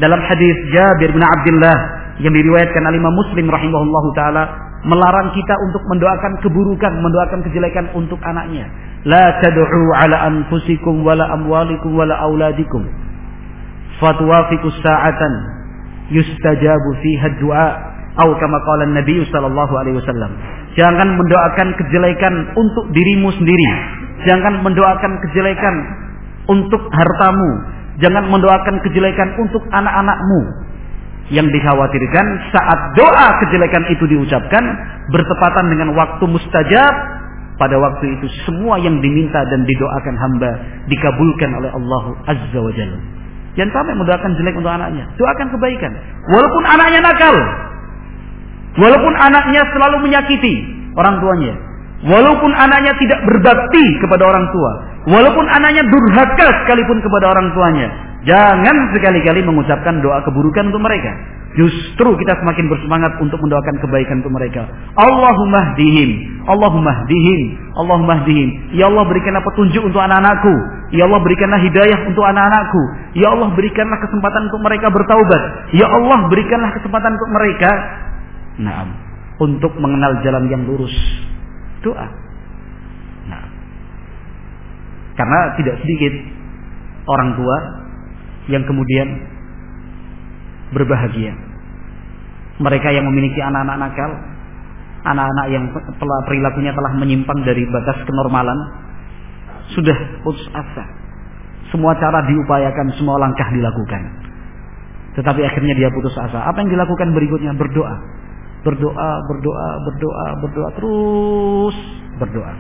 dalam hadis Jabir bin Abdullah yang diriwayatkan oleh Imam Muslim rahimahullahu taala melarang kita untuk mendoakan keburukan, mendoakan kejelekan untuk anaknya. La tad'u ala anfusikum wala amwalikum wala auladikum. Fatwafiqu sa'atan yustajabu fiha du'a atau kama qala Nabi sallallahu alaihi wasallam. Jangan mendoakan kejelekan untuk dirimu sendiri. Jangan mendoakan kejelekan untuk hartamu. Jangan mendoakan kejelekan untuk anak-anakmu. Yang dikhawatirkan saat doa kejelekan itu diucapkan bertepatan dengan waktu mustajab pada waktu itu semua yang diminta dan didoakan hamba dikabulkan oleh Allah Azza wa Jalla. Jangan sampai mendoakan jelek untuk anaknya. Doakan kebaikan. Walaupun anaknya nakal. Walaupun anaknya selalu menyakiti orang tuanya. Walaupun anaknya tidak berbakti kepada orang tua. Walaupun anaknya durhaka sekalipun kepada orang tuanya. Jangan sekali-kali mengucapkan doa keburukan untuk mereka. Justru kita semakin bersemangat untuk mendoakan kebaikan untuk mereka. Allahumma hdihim. Allahumma hdihim. Allahumma hdihim. Ya Allah berikanlah petunjuk untuk anak-anakku. Ya Allah berikanlah hidayah untuk anak-anakku. Ya Allah berikanlah kesempatan untuk mereka bertaubat. Ya Allah berikanlah kesempatan untuk mereka. Nah, untuk mengenal jalan yang lurus. Doa. Nah, karena tidak sedikit orang tua yang kemudian berbahagia mereka yang memiliki anak-anak nakal, anak-anak yang telah perilakunya telah menyimpang dari batas kenormalan, sudah putus asa. Semua cara diupayakan, semua langkah dilakukan. Tetapi akhirnya dia putus asa. Apa yang dilakukan berikutnya? Berdoa. Berdoa, berdoa, berdoa, berdoa terus berdoa.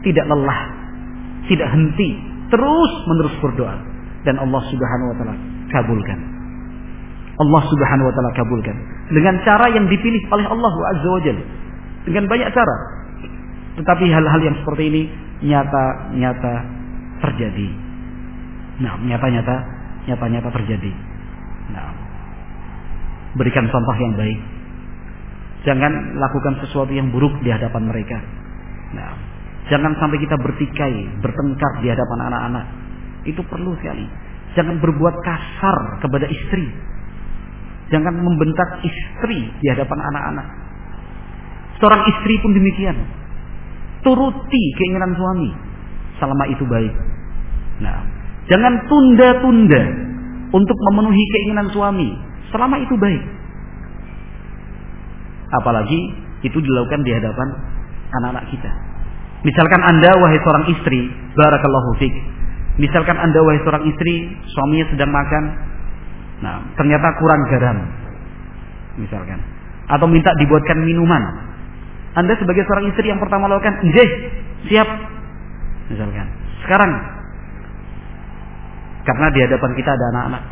Tidak lelah, tidak henti, terus menerus berdoa dan Allah Subhanahu wa taala kabulkan. Allah Subhanahu wa taala kabulkan dengan cara yang dipilih oleh Allah Azza wa. Dengan banyak cara. Tetapi hal-hal yang seperti ini nyata-nyata terjadi. Nah, nyata-nyata nyata-nyata terjadi. Nah, berikan contoh yang baik. Jangan lakukan sesuatu yang buruk di hadapan mereka. Nah, jangan sampai kita bertikai, bertengkar di hadapan anak-anak. Itu perlu sekali. Jangan berbuat kasar kepada istri. Jangan membentak istri di hadapan anak-anak. Seorang istri pun demikian. Turuti keinginan suami selama itu baik. Nah, jangan tunda-tunda untuk memenuhi keinginan suami selama itu baik. Apalagi itu dilakukan di hadapan anak-anak kita. Misalkan Anda wahai seorang istri, barakallahu fik. Misalkan Anda wahai seorang istri, suaminya sedang makan, Nah, ternyata kurang garam. Misalkan. Atau minta dibuatkan minuman. Anda sebagai seorang istri yang pertama lakukan, "Nggih, siap." Misalkan. Sekarang karena di hadapan kita ada anak-anak.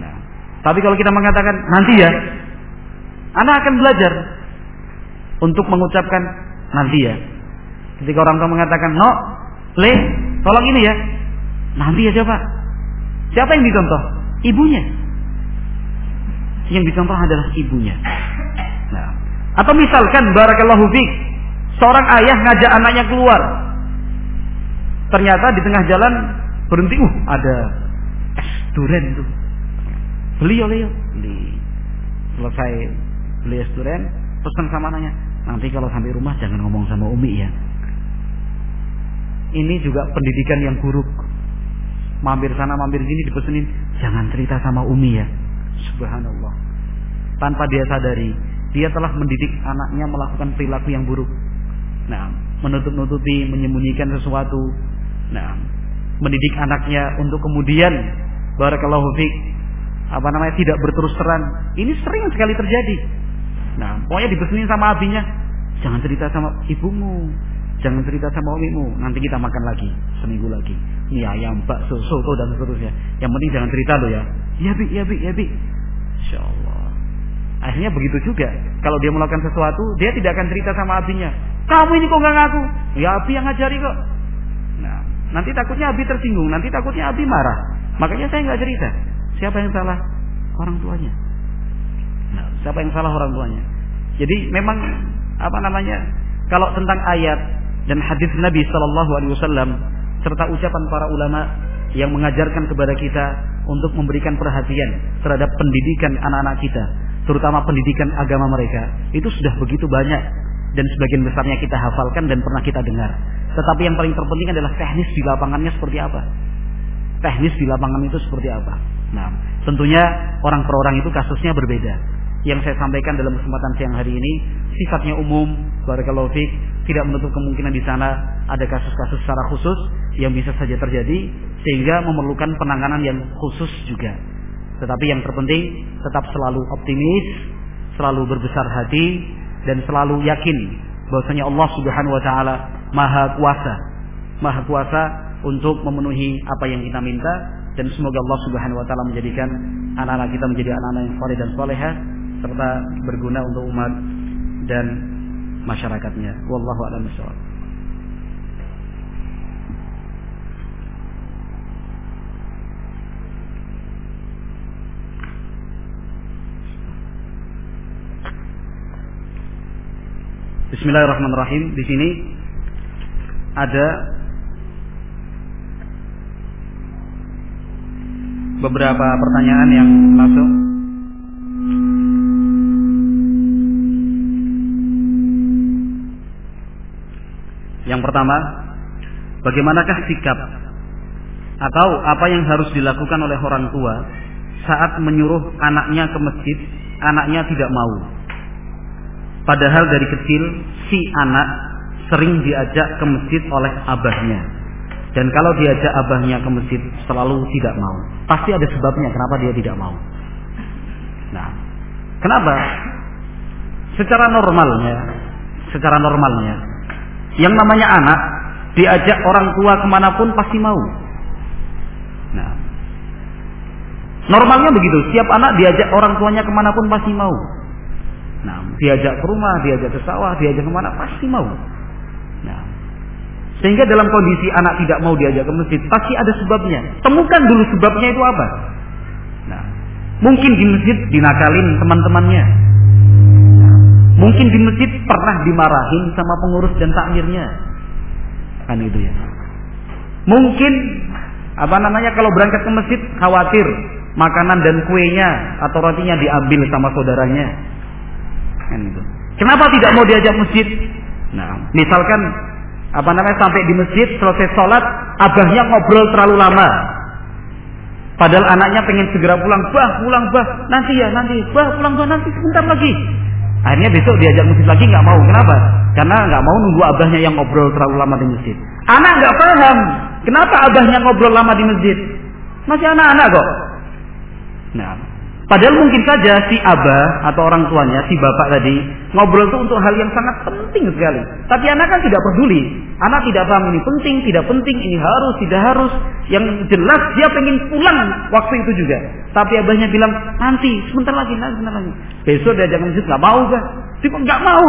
Nah, tapi kalau kita mengatakan nanti ya, anak akan belajar untuk mengucapkan nanti ya. Ketika orang tua mengatakan, "No, Le, tolong ini ya." Nanti ya coba. Siapa yang dicontoh? ibunya. Yang dicontoh adalah ibunya. Nah, atau misalkan barakallahu fiik, seorang ayah ngajak anaknya keluar. Ternyata di tengah jalan berhenti, uh ada es durian tuh. Beli oleh beli. Selesai beli es durian, pesan sama anaknya, nanti kalau sampai rumah jangan ngomong sama Umi ya. Ini juga pendidikan yang buruk mampir sana mampir sini dipesenin jangan cerita sama Umi ya Subhanallah. Tanpa dia sadari, dia telah mendidik anaknya melakukan perilaku yang buruk. Nah, menutup-nutupi, menyembunyikan sesuatu. Nah, mendidik anaknya untuk kemudian barakallahu fiik apa namanya tidak berterus terang. Ini sering sekali terjadi. Nah, pokoknya dipesenin sama abinya, jangan cerita sama ibumu, jangan cerita sama umimu, nanti kita makan lagi seminggu lagi. Ini ayam, bakso, soto dan seterusnya. Yang penting jangan cerita lo ya. Ya bi, ya bi, ya bi. Insya Allah. Akhirnya begitu juga. Kalau dia melakukan sesuatu, dia tidak akan cerita sama abinya. Kamu ini kok nggak ngaku? Ya abi yang ngajari kok. Nah, nanti takutnya abi tersinggung, nanti takutnya abi marah. Makanya saya nggak cerita. Siapa yang salah? Orang tuanya. Nah, siapa yang salah orang tuanya? Jadi memang apa namanya? Kalau tentang ayat dan hadis Nabi Shallallahu Alaihi Wasallam serta ucapan para ulama yang mengajarkan kepada kita untuk memberikan perhatian terhadap pendidikan anak-anak kita, terutama pendidikan agama mereka, itu sudah begitu banyak dan sebagian besarnya kita hafalkan dan pernah kita dengar. Tetapi yang paling terpenting adalah teknis di lapangannya seperti apa. Teknis di lapangan itu seperti apa. Nah, tentunya orang per orang itu kasusnya berbeda. Yang saya sampaikan dalam kesempatan siang hari ini sifatnya umum, barakallahu fiik, tidak menutup kemungkinan di sana ada kasus-kasus secara khusus yang bisa saja terjadi sehingga memerlukan penanganan yang khusus juga. Tetapi yang terpenting tetap selalu optimis, selalu berbesar hati dan selalu yakin bahwasanya Allah Subhanahu wa taala Maha Kuasa. Maha Kuasa untuk memenuhi apa yang kita minta dan semoga Allah Subhanahu wa taala menjadikan anak-anak kita menjadi anak-anak yang saleh dan soleha serta berguna untuk umat dan masyarakatnya. Wallahu a'lam bishawab. Bismillahirrahmanirrahim. Di sini ada beberapa pertanyaan yang langsung Yang pertama, bagaimanakah sikap atau apa yang harus dilakukan oleh orang tua saat menyuruh anaknya ke masjid, anaknya tidak mau. Padahal dari kecil si anak sering diajak ke masjid oleh abahnya. Dan kalau diajak abahnya ke masjid selalu tidak mau. Pasti ada sebabnya kenapa dia tidak mau. Nah, kenapa? Secara normalnya, secara normalnya, yang namanya anak diajak orang tua ke mana pun pasti mau. Nah, normalnya begitu. Setiap anak diajak orang tuanya ke mana pun pasti mau. Nah, diajak ke rumah, diajak ke sawah, diajak ke mana pasti mau. Nah, sehingga dalam kondisi anak tidak mau diajak ke masjid, pasti ada sebabnya. Temukan dulu sebabnya itu apa. Nah, mungkin di masjid dinakalin teman-temannya. Mungkin di masjid pernah dimarahin sama pengurus dan takmirnya. Kan itu ya. Mungkin apa namanya kalau berangkat ke masjid khawatir makanan dan kuenya atau rotinya diambil sama saudaranya Kan itu. Kenapa tidak mau diajak masjid? Nah, misalkan apa namanya sampai di masjid selesai sholat, abahnya ngobrol terlalu lama. Padahal anaknya pengen segera pulang, bah pulang bah, nanti ya nanti, bah pulang bah nanti sebentar lagi. Akhirnya besok diajak masjid lagi nggak mau. Kenapa? Karena nggak mau nunggu abahnya yang ngobrol terlalu lama di masjid. Anak nggak paham. Kenapa abahnya ngobrol lama di masjid? Masih anak-anak kok. Nah, Padahal mungkin saja si abah atau orang tuanya, si bapak tadi, ngobrol itu untuk hal yang sangat penting sekali. Tapi anak kan tidak peduli. Anak tidak paham ini penting, tidak penting, ini harus, tidak harus. Yang jelas dia pengen pulang waktu itu juga. Tapi abahnya bilang, nanti, sebentar lagi, nanti, sebentar lagi. Besok dia jangan masjid, nggak mau kan? Tipe nggak mau.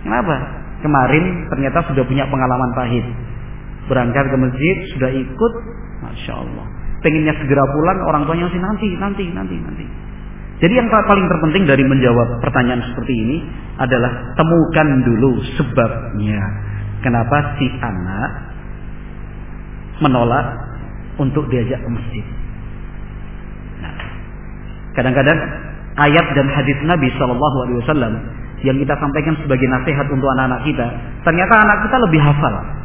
Kenapa? Kemarin ternyata sudah punya pengalaman pahit. Berangkat ke masjid, sudah ikut, Masya Allah pengennya segera pulang, orang tuanya masih nanti, nanti, nanti, nanti. Jadi yang paling terpenting dari menjawab pertanyaan seperti ini adalah temukan dulu sebabnya. Kenapa si anak menolak untuk diajak ke masjid. Nah, kadang-kadang ayat dan hadis Nabi Shallallahu Alaihi Wasallam yang kita sampaikan sebagai nasihat untuk anak-anak kita, ternyata anak kita lebih hafal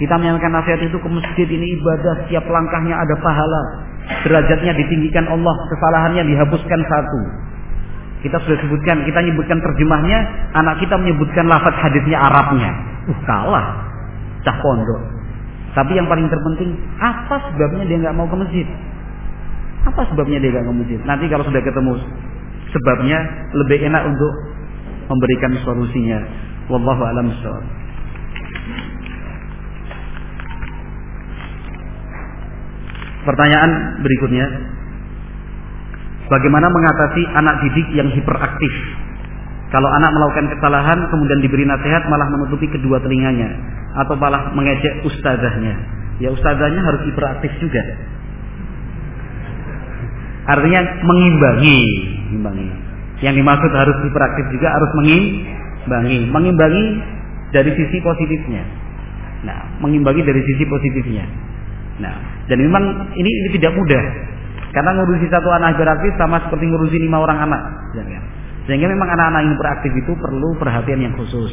Kita menyampaikan nasihat itu ke masjid ini ibadah, setiap langkahnya ada pahala. Derajatnya ditinggikan Allah, kesalahannya dihapuskan satu. Kita sudah sebutkan, kita menyebutkan terjemahnya, anak kita menyebutkan lafaz hadisnya Arabnya. Uh, kalah. Cah pondok. Tapi yang paling terpenting, apa sebabnya dia nggak mau ke masjid? Apa sebabnya dia nggak ke masjid? Nanti kalau sudah ketemu sebabnya, lebih enak untuk memberikan solusinya. Wallahu a'lam Pertanyaan berikutnya, Bagaimana mengatasi anak didik yang hiperaktif? Kalau anak melakukan kesalahan kemudian diberi nasihat malah menutupi kedua telinganya atau malah mengejek ustazahnya. Ya ustazahnya harus hiperaktif juga. Artinya mengimbangi, mengimbangi. Yang dimaksud harus hiperaktif juga harus mengimbangi, mengimbangi dari sisi positifnya. Nah, mengimbangi dari sisi positifnya. Nah, dan memang ini, ini tidak mudah karena ngurusi satu anak hiperaktif sama seperti ngurusi lima orang anak. Sehingga memang anak-anak yang beraktif itu perlu perhatian yang khusus.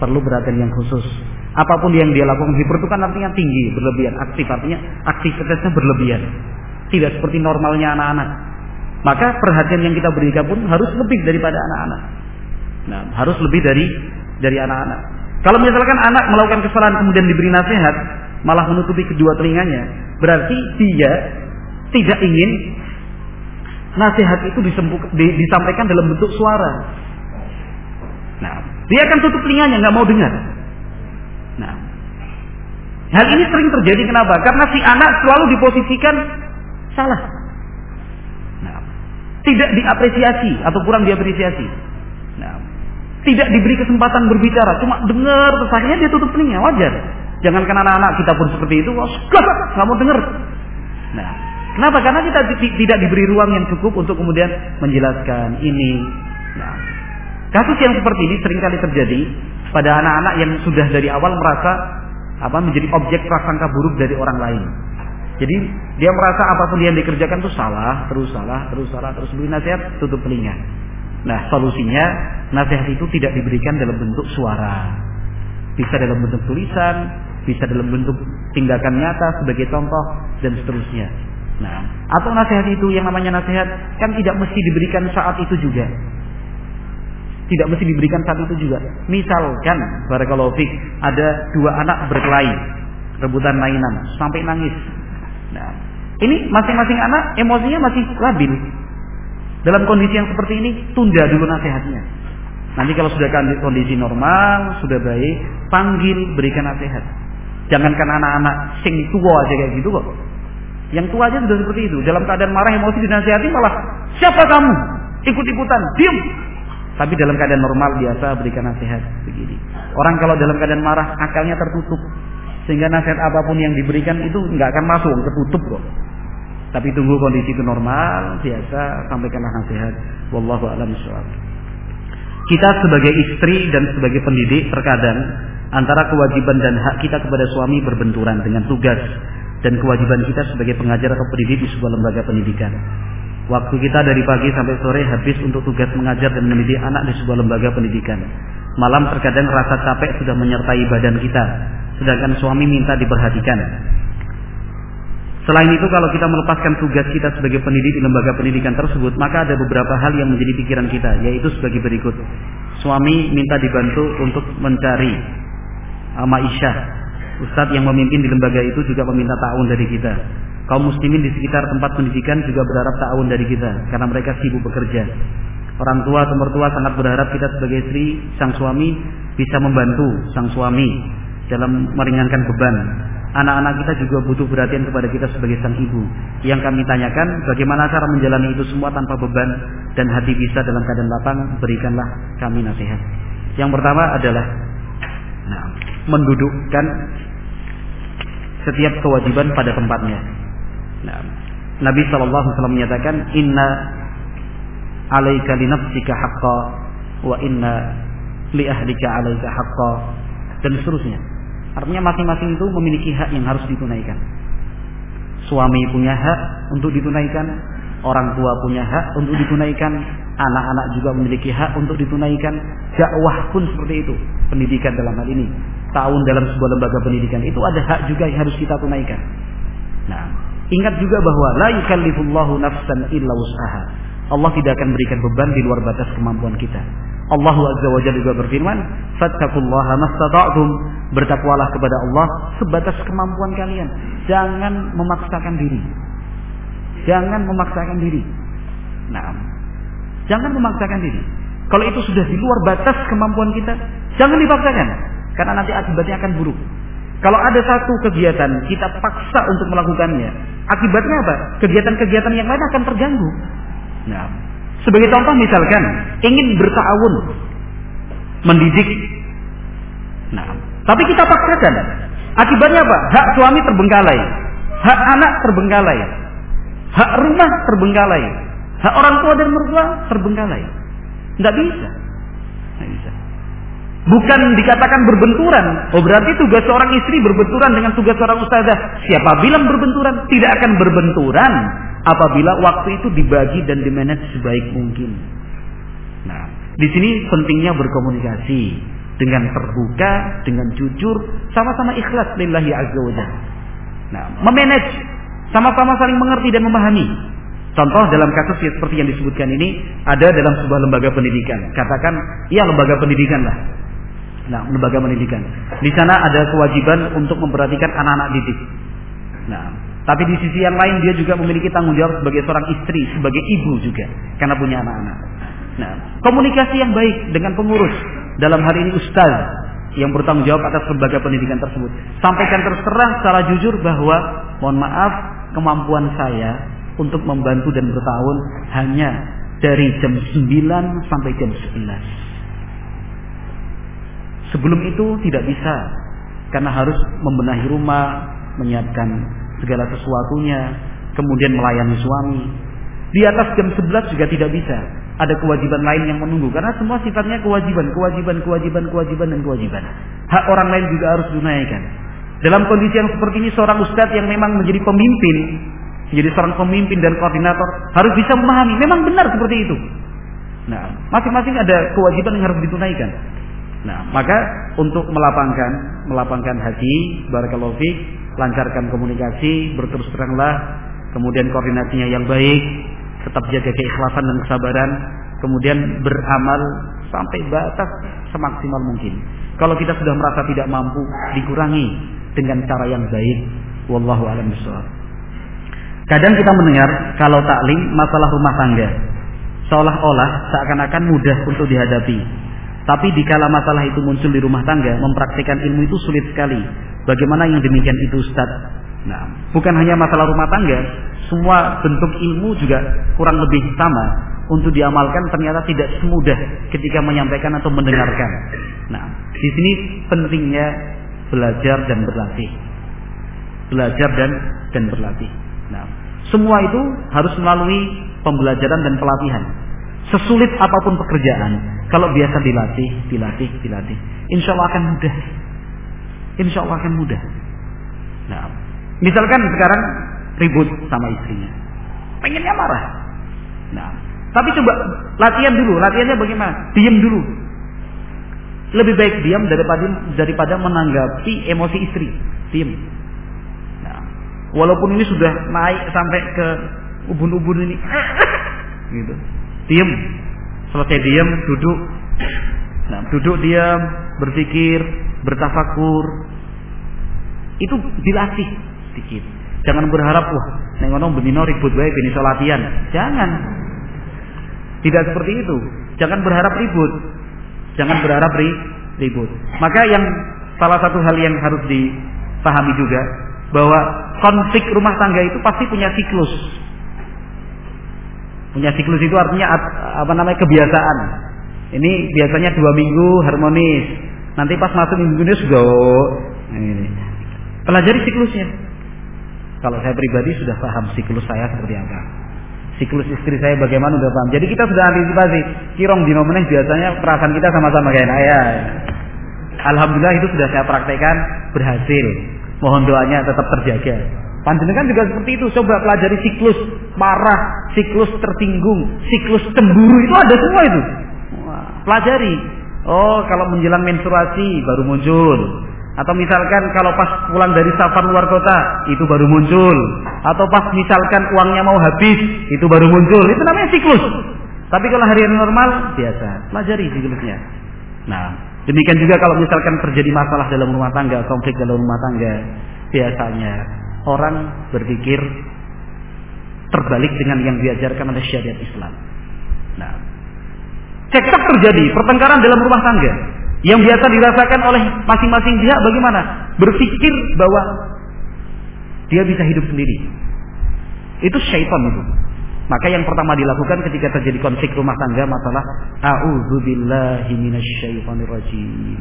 Perlu perhatian yang khusus. Apa pun yang dia lakukan hiper itu kan artinya tinggi, berlebihan, aktif artinya aktivitasnya berlebihan. Tidak seperti normalnya anak-anak. Maka perhatian yang kita berikan pun harus lebih daripada anak-anak. Nah, harus lebih dari dari anak-anak. Kalau misalkan anak melakukan kesalahan kemudian diberi nasihat, malah menutupi kedua telinganya, berarti dia tidak ingin nasihat itu disampaikan dalam bentuk suara. Nah, dia akan tutup telinganya, nggak mau dengar. Nah, hal ini sering terjadi kenapa? Karena si anak selalu diposisikan salah. Nah, tidak diapresiasi atau kurang diapresiasi. Nah, tidak diberi kesempatan berbicara, cuma dengar terus dia tutup telinga, wajar. Jangankan anak-anak kita pun seperti itu, wah, nggak mau dengar. Nah, Kenapa? Karena kita tidak diberi ruang yang cukup untuk kemudian menjelaskan ini. Nah, kasus yang seperti ini sering kali terjadi pada anak-anak yang sudah dari awal merasa apa menjadi objek prasangka buruk dari orang lain. Jadi dia merasa apa pun yang dikerjakan itu salah, terus salah, terus salah, terus beri nasihat, tutup telinga. Nah, solusinya nasihat itu tidak diberikan dalam bentuk suara. Bisa dalam bentuk tulisan, bisa dalam bentuk tindakan nyata sebagai contoh dan seterusnya. Nah, atau nasihat itu yang namanya nasihat kan tidak mesti diberikan saat itu juga. Tidak mesti diberikan saat itu juga. Misalkan barakallahu fik ada dua anak berkelahi, rebutan mainan sampai nangis. Nah, ini masing-masing anak emosinya masih labil. Dalam kondisi yang seperti ini tunda dulu nasihatnya. Nanti kalau sudah kondisi normal, sudah baik, panggil berikan nasihat. Jangankan anak-anak sing tua aja kayak gitu kok. Yang tua aja sudah seperti itu. Dalam keadaan marah, emosi, dinasihati malah siapa kamu? Ikut-ikutan, diam. Tapi dalam keadaan normal biasa berikan nasihat begini. Orang kalau dalam keadaan marah akalnya tertutup. Sehingga nasihat apa pun yang diberikan itu nggak akan masuk, tertutup kok. Tapi tunggu kondisi itu normal, biasa sampaikanlah nasihat. Wallahu a'lam Kita sebagai istri dan sebagai pendidik terkadang antara kewajiban dan hak kita kepada suami berbenturan dengan tugas dan kewajiban kita sebagai pengajar atau pendidik di sebuah lembaga pendidikan. Waktu kita dari pagi sampai sore habis untuk tugas mengajar dan mendidik anak di sebuah lembaga pendidikan. Malam terkadang rasa capek sudah menyertai badan kita, sedangkan suami minta diperhatikan. Selain itu kalau kita melepaskan tugas kita sebagai pendidik di lembaga pendidikan tersebut, maka ada beberapa hal yang menjadi pikiran kita, yaitu sebagai berikut. Suami minta dibantu untuk mencari Ma'isyah Ustadz yang memimpin di lembaga itu juga meminta ta'awun dari kita. Kaum muslimin di sekitar tempat pendidikan juga berharap ta'awun dari kita karena mereka sibuk bekerja. Orang tua atau mertua sangat berharap kita sebagai istri sang suami bisa membantu sang suami dalam meringankan beban. Anak-anak kita juga butuh perhatian kepada kita sebagai sang ibu. Yang kami tanyakan bagaimana cara menjalani itu semua tanpa beban dan hati bisa dalam keadaan lapang, berikanlah kami nasihat. Yang pertama adalah nah, mendudukkan setiap kewajiban pada tempatnya. Nah, Nabi Shallallahu Alaihi Wasallam menyatakan, Inna alaika li nafsika haqqa wa inna li ahlika alaika haqqa dan seterusnya. Artinya masing-masing itu memiliki hak yang harus ditunaikan. Suami punya hak untuk ditunaikan, orang tua punya hak untuk ditunaikan, anak-anak juga memiliki hak untuk ditunaikan. Dakwah pun seperti itu, pendidikan dalam hal ini tahun dalam sebuah lembaga pendidikan itu ada hak juga yang harus kita tunaikan. Nah, ingat juga bahwa la yukallifullahu nafsan illa wus'aha. Allah tidak akan berikan beban di luar batas kemampuan kita. Allah Azza wa Jalla juga berfirman, "Fattaqullaha mastata'tum." Bertakwalah kepada Allah sebatas kemampuan kalian. Jangan memaksakan diri. Jangan memaksakan diri. Nah, jangan memaksakan diri. Kalau itu sudah di luar batas kemampuan kita, jangan dipaksakan. Karena nanti akibatnya akan buruk. Kalau ada satu kegiatan kita paksa untuk melakukannya, akibatnya apa? Kegiatan-kegiatan yang lain akan terganggu. Nah, sebagai contoh misalkan ingin bertawun mendidik. Nah, tapi kita paksakan. Akibatnya apa? Hak suami terbengkalai, hak anak terbengkalai, hak rumah terbengkalai, hak orang tua dan mertua terbengkalai. Tidak bisa. Tidak bisa. Bukan dikatakan berbenturan. Oh berarti tugas seorang istri berbenturan dengan tugas seorang ustazah. Siapa bilang berbenturan? Tidak akan berbenturan apabila waktu itu dibagi dan dimanage sebaik mungkin. Nah, di sini pentingnya berkomunikasi dengan terbuka, dengan jujur, sama-sama ikhlas lillahi azza wajalla. Nah, memanage sama-sama saling mengerti dan memahami. Contoh dalam kasus seperti yang disebutkan ini ada dalam sebuah lembaga pendidikan. Katakan, iya lembaga pendidikan lah. Nah, lembaga pendidikan. Di sana ada kewajiban untuk memperhatikan anak-anak didik. Nah, tapi di sisi yang lain dia juga memiliki tanggung jawab sebagai seorang istri, sebagai ibu juga, karena punya anak-anak. Nah, komunikasi yang baik dengan pengurus dalam hari ini ustaz yang bertanggung jawab atas lembaga pendidikan tersebut. Sampaikan terus terang secara jujur bahwa mohon maaf kemampuan saya untuk membantu dan bertahun hanya dari jam 9 sampai jam 11. Sebelum itu tidak bisa karena harus membenahi rumah, menyiapkan segala sesuatunya, kemudian melayani suami. Di atas jam 11 juga tidak bisa. Ada kewajiban lain yang menunggu karena semua sifatnya kewajiban, kewajiban, kewajiban, kewajiban dan kewajiban. Hak orang lain juga harus ditunaikan. Dalam kondisi yang seperti ini seorang ustadz yang memang menjadi pemimpin, menjadi seorang pemimpin dan koordinator harus bisa memahami memang benar seperti itu. Nah, masing-masing ada kewajiban yang harus ditunaikan. Nah, maka untuk melapangkan melapangkan hati, barakallahu fiik, lancarkan komunikasi, berterus teranglah, kemudian koordinasinya yang baik, tetap jaga keikhlasan dan kesabaran, kemudian beramal sampai batas semaksimal mungkin. Kalau kita sudah merasa tidak mampu, dikurangi dengan cara yang baik. Wallahu a'lam bishawab. Kadang kita mendengar kalau taklim masalah rumah tangga seolah-olah seakan-akan mudah untuk dihadapi tapi dikala masalah itu muncul di rumah tangga, mempraktikkan ilmu itu sulit sekali. Bagaimana yang demikian itu Ustaz? Nah, bukan hanya masalah rumah tangga, semua bentuk ilmu juga kurang lebih sama untuk diamalkan ternyata tidak semudah ketika menyampaikan atau mendengarkan. Nah, di sini pentingnya belajar dan berlatih. Belajar dan dan berlatih. Nah, semua itu harus melalui pembelajaran dan pelatihan. Sesulit apa pun pekerjaan, kalau biasa dilatih, dilatih, dilatih, insya Allah akan mudah. Insya Allah akan mudah. Nah, misalkan sekarang ribut sama istrinya, pengennya marah. Nah, tapi coba latihan dulu, latihannya bagaimana? Diam dulu. Lebih baik diam daripada daripada menanggapi emosi istri. Diam. Nah, walaupun ini sudah naik sampai ke ubun-ubun ini, <laughs> gitu Diam. Selesai diam, duduk. Nah, duduk diam, berpikir, bertafakur. Itu dilatih sedikit. Jangan berharap wah, neng ono benino ribut wae bini latihan. Jangan. Tidak seperti itu. Jangan berharap ribut. Jangan berharap ri, ribut. Maka yang salah satu hal yang harus dipahami juga bahwa konflik rumah tangga itu pasti punya siklus. Punya siklus itu artinya apa namanya kebiasaan. Ini biasanya dua minggu harmonis. Nanti pas masuk minggu ini sudah ini. Pelajari siklusnya. Kalau saya pribadi sudah paham siklus saya seperti apa. Siklus istri saya bagaimana sudah paham. Jadi kita sudah antisipasi. Kirong di meneh biasanya perasaan kita sama-sama kayak saya. Alhamdulillah itu sudah saya praktekkan berhasil. Mohon doanya tetap terjaga. Panjenengan juga seperti itu. Coba pelajari siklus marah, siklus tertinggung, siklus cemburu itu ada semua itu. Pelajari. Oh, kalau menjelang menstruasi baru muncul. Atau misalkan kalau pas pulang dari safar luar kota, itu baru muncul. Atau pas misalkan uangnya mau habis, itu baru muncul. Itu namanya siklus. Tapi kalau hari normal, biasa. Pelajari siklusnya. Nah, demikian juga kalau misalkan terjadi masalah dalam rumah tangga, konflik dalam rumah tangga, biasanya orang berpikir terbalik dengan yang diajarkan oleh syariat Islam. Nah, cekcok terjadi, pertengkaran dalam rumah tangga yang biasa dirasakan oleh masing-masing pihak bagaimana? Berpikir bahwa dia bisa hidup sendiri. Itu syaitan itu. Maka yang pertama dilakukan ketika terjadi konflik rumah tangga masalah auzubillahi minasyaitonirrajim.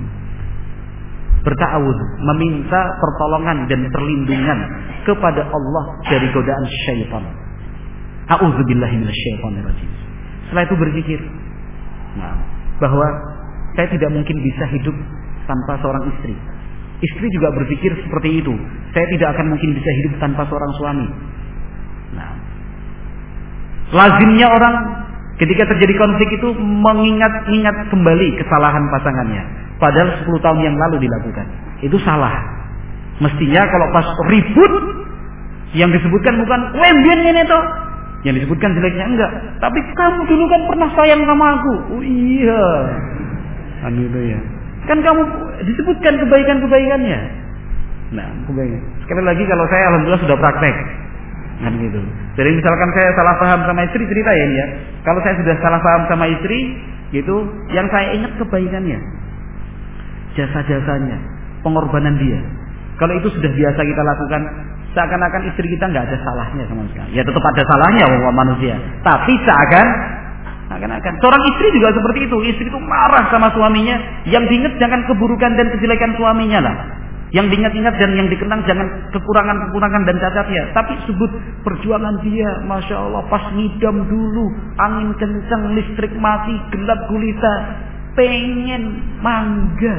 Bertawud, meminta pertolongan dan perlindungan kepada Allah dari godaan syaitan. Auzubillahi minasyaitonirrajim. Setelah itu berpikir, nah, bahwa saya tidak mungkin bisa hidup tanpa seorang istri. Istri juga berpikir seperti itu. Saya tidak akan mungkin bisa hidup tanpa seorang suami. Nah, lazimnya orang ketika terjadi konflik itu mengingat-ingat kembali kesalahan pasangannya. Padahal 10 tahun yang lalu dilakukan. Itu salah. Mestinya kalau pas ribut yang disebutkan bukan wembian ini toh yang disebutkan jeleknya enggak tapi kamu dulu kan pernah sayang sama aku oh iya Anu ya. Kan kamu disebutkan kebaikan-kebaikannya. Nah, kebaikan. Sekali lagi kalau saya alhamdulillah sudah praktek. Kan gitu. Jadi misalkan saya salah paham sama istri cerita ya ya. Kalau saya sudah salah paham sama istri, gitu, yang saya ingat kebaikannya. Jasa-jasanya, pengorbanan dia. Kalau itu sudah biasa kita lakukan, seakan-akan istri kita nggak ada salahnya sama sekali. Ya tetap ada salahnya wong manusia. Tapi seakan Akan-akan. Seorang istri juga seperti itu. Istri itu marah sama suaminya. Yang diingat jangan keburukan dan kejelekan suaminya lah. Yang diingat-ingat dan yang dikenang jangan kekurangan-kekurangan dan cacatnya. Tapi sebut perjuangan dia. Masya Allah pas ngidam dulu. Angin kencang, listrik mati, gelap gulita. Pengen mangga.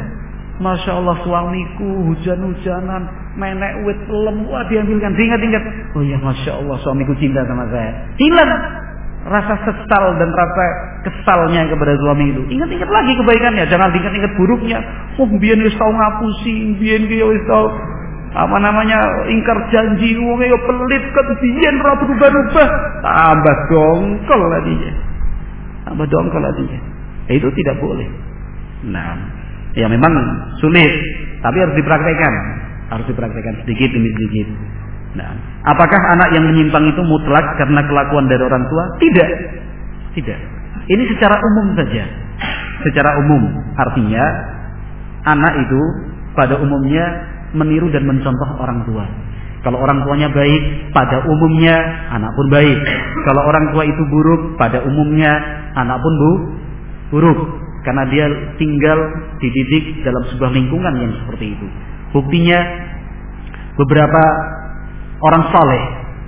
Masya Allah suamiku hujan-hujanan, menek wit lem, diambilkan, diingat-ingat. Oh ya Masya Allah suamiku cinta sama saya. Hilang rasa sesal dan rasa kesalnya kepada suami itu. Ingat-ingat lagi kebaikannya, jangan ingat-ingat buruknya. Oh, biar wis tau ngapusi, biar dia wis tau apa namanya ingkar janji, wong yo pelit kan biyen ora berubah-ubah. Tambah dongkol ya. Tambah dongkol ya. Itu tidak boleh. Nah, ya memang sulit, tapi harus dipraktekkan. Harus dipraktekkan sedikit demi sedikit. Nah, apakah anak yang menyimpang itu mutlak karena kelakuan dari orang tua? Tidak. Tidak. Ini secara umum saja. Secara umum artinya anak itu pada umumnya meniru dan mencontoh orang tua. Kalau orang tuanya baik, pada umumnya anak pun baik. Kalau orang tua itu buruk, pada umumnya anak pun bu, buruk. Karena dia tinggal dididik dalam sebuah lingkungan yang seperti itu. Buktinya beberapa orang soleh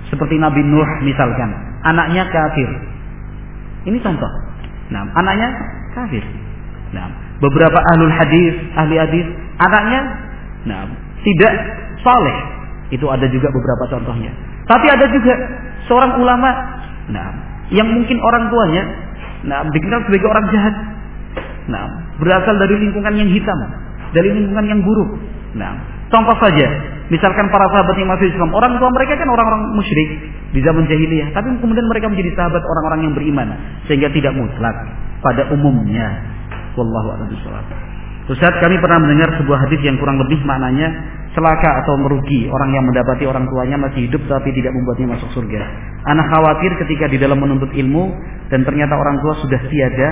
seperti Nabi Nuh misalkan anaknya kafir. Ini contoh. Nah anaknya kafir. Nah beberapa ahlul hadis ahli hadis anaknya nah tidak soleh itu ada juga beberapa contohnya. Tapi ada juga seorang ulama nah yang mungkin orang tuanya nah dikenal sebagai orang jahat. Nah berasal dari lingkungan yang hitam dari lingkungan yang buruk. Nah contoh saja Misalkan para sahabat yang masuk Islam, orang tua mereka kan orang-orang musyrik di zaman jahiliyah, tapi kemudian mereka menjadi sahabat orang-orang yang beriman sehingga tidak mutlak pada umumnya. Wallahu a'lam bishawab. Ustaz, kami pernah mendengar sebuah hadis yang kurang lebih maknanya celaka atau merugi orang yang mendapati orang tuanya masih hidup tapi tidak membuatnya masuk surga. Anak khawatir ketika di dalam menuntut ilmu dan ternyata orang tua sudah tiada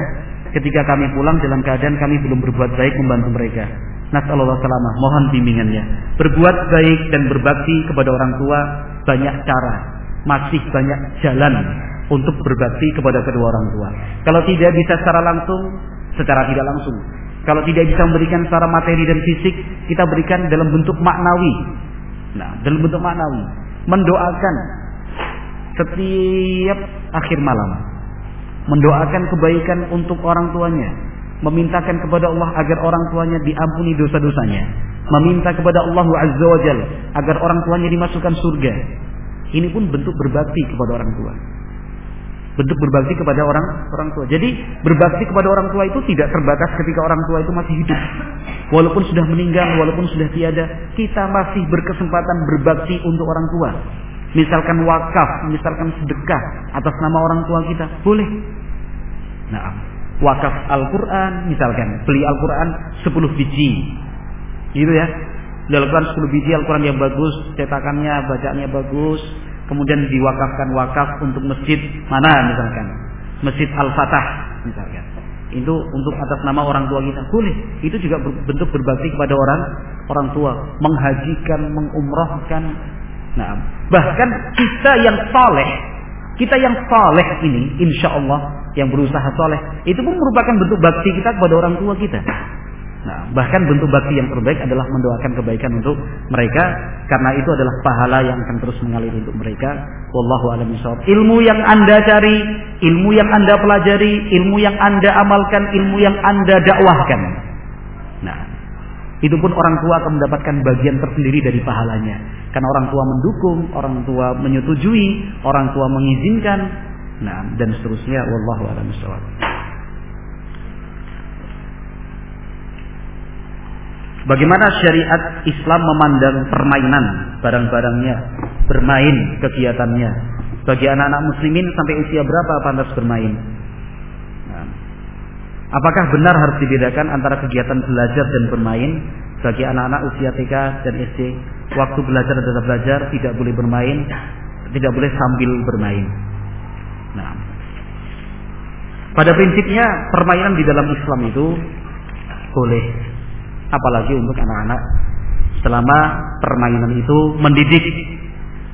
ketika kami pulang dalam keadaan kami belum berbuat baik membantu mereka. Nasallallahu salamah, mohon bimbingannya. Berbuat baik dan berbakti kepada orang tua banyak cara, masih banyak jalan untuk berbakti kepada kedua orang tua. Kalau tidak bisa secara langsung, secara tidak langsung. Kalau tidak bisa memberikan secara materi dan fisik, kita berikan dalam bentuk maknawi. Nah, dalam bentuk maknawi, mendoakan setiap akhir malam, mendoakan kebaikan untuk orang tuanya, memintakan kepada Allah agar orang tuanya diampuni dosa-dosanya, meminta kepada Allah Azza wa Jal agar orang tuanya dimasukkan surga. Ini pun bentuk berbakti kepada orang tua. bentuk berbakti kepada orang orang tua. Jadi berbakti kepada orang tua itu tidak terbatas ketika orang tua itu masih hidup. Walaupun sudah meninggal, walaupun sudah tiada, kita masih berkesempatan berbakti untuk orang tua. Misalkan wakaf, misalkan sedekah atas nama orang tua kita, boleh. Nah, wakaf Al-Quran, misalkan beli Al-Quran 10 biji, gitu ya. Al-Quran 10 biji Al-Quran yang bagus, cetakannya, bacaannya bagus, kemudian diwakafkan wakaf untuk masjid mana misalkan? Masjid Al-Fatah misalkan. Itu untuk atas nama orang tua kita. Boleh. Itu juga bentuk berbakti kepada orang orang tua. Menghajikan mengumrohkan nah bahkan kita yang saleh kita yang saleh ini insya Allah yang berusaha saleh itu pun merupakan bentuk bakti kita kepada orang tua kita Nah, bahkan bentuk bakti yang terbaik adalah mendoakan kebaikan untuk mereka karena itu adalah pahala yang akan terus mengalir untuk mereka. Wallahu a'lam Ilmu yang Anda cari, ilmu yang Anda pelajari, ilmu yang Anda amalkan, ilmu yang Anda dakwahkan. Nah, itu pun orang tua akan mendapatkan bagian tersendiri dari pahalanya. Karena orang tua mendukung, orang tua menyetujui, orang tua mengizinkan, nah dan seterusnya. Wallahu a'lam Bagaimana syariat Islam memandang permainan barang-barangnya, bermain kegiatannya. Bagi anak-anak muslimin sampai usia berapa pantas bermain? Apakah benar harus dibedakan antara kegiatan belajar dan bermain? Bagi anak-anak usia TK dan SD, waktu belajar adalah belajar, tidak boleh bermain, tidak boleh sambil bermain. Pada prinsipnya permainan di dalam Islam itu boleh. Apalagi untuk anak-anak. Selama permainan itu mendidik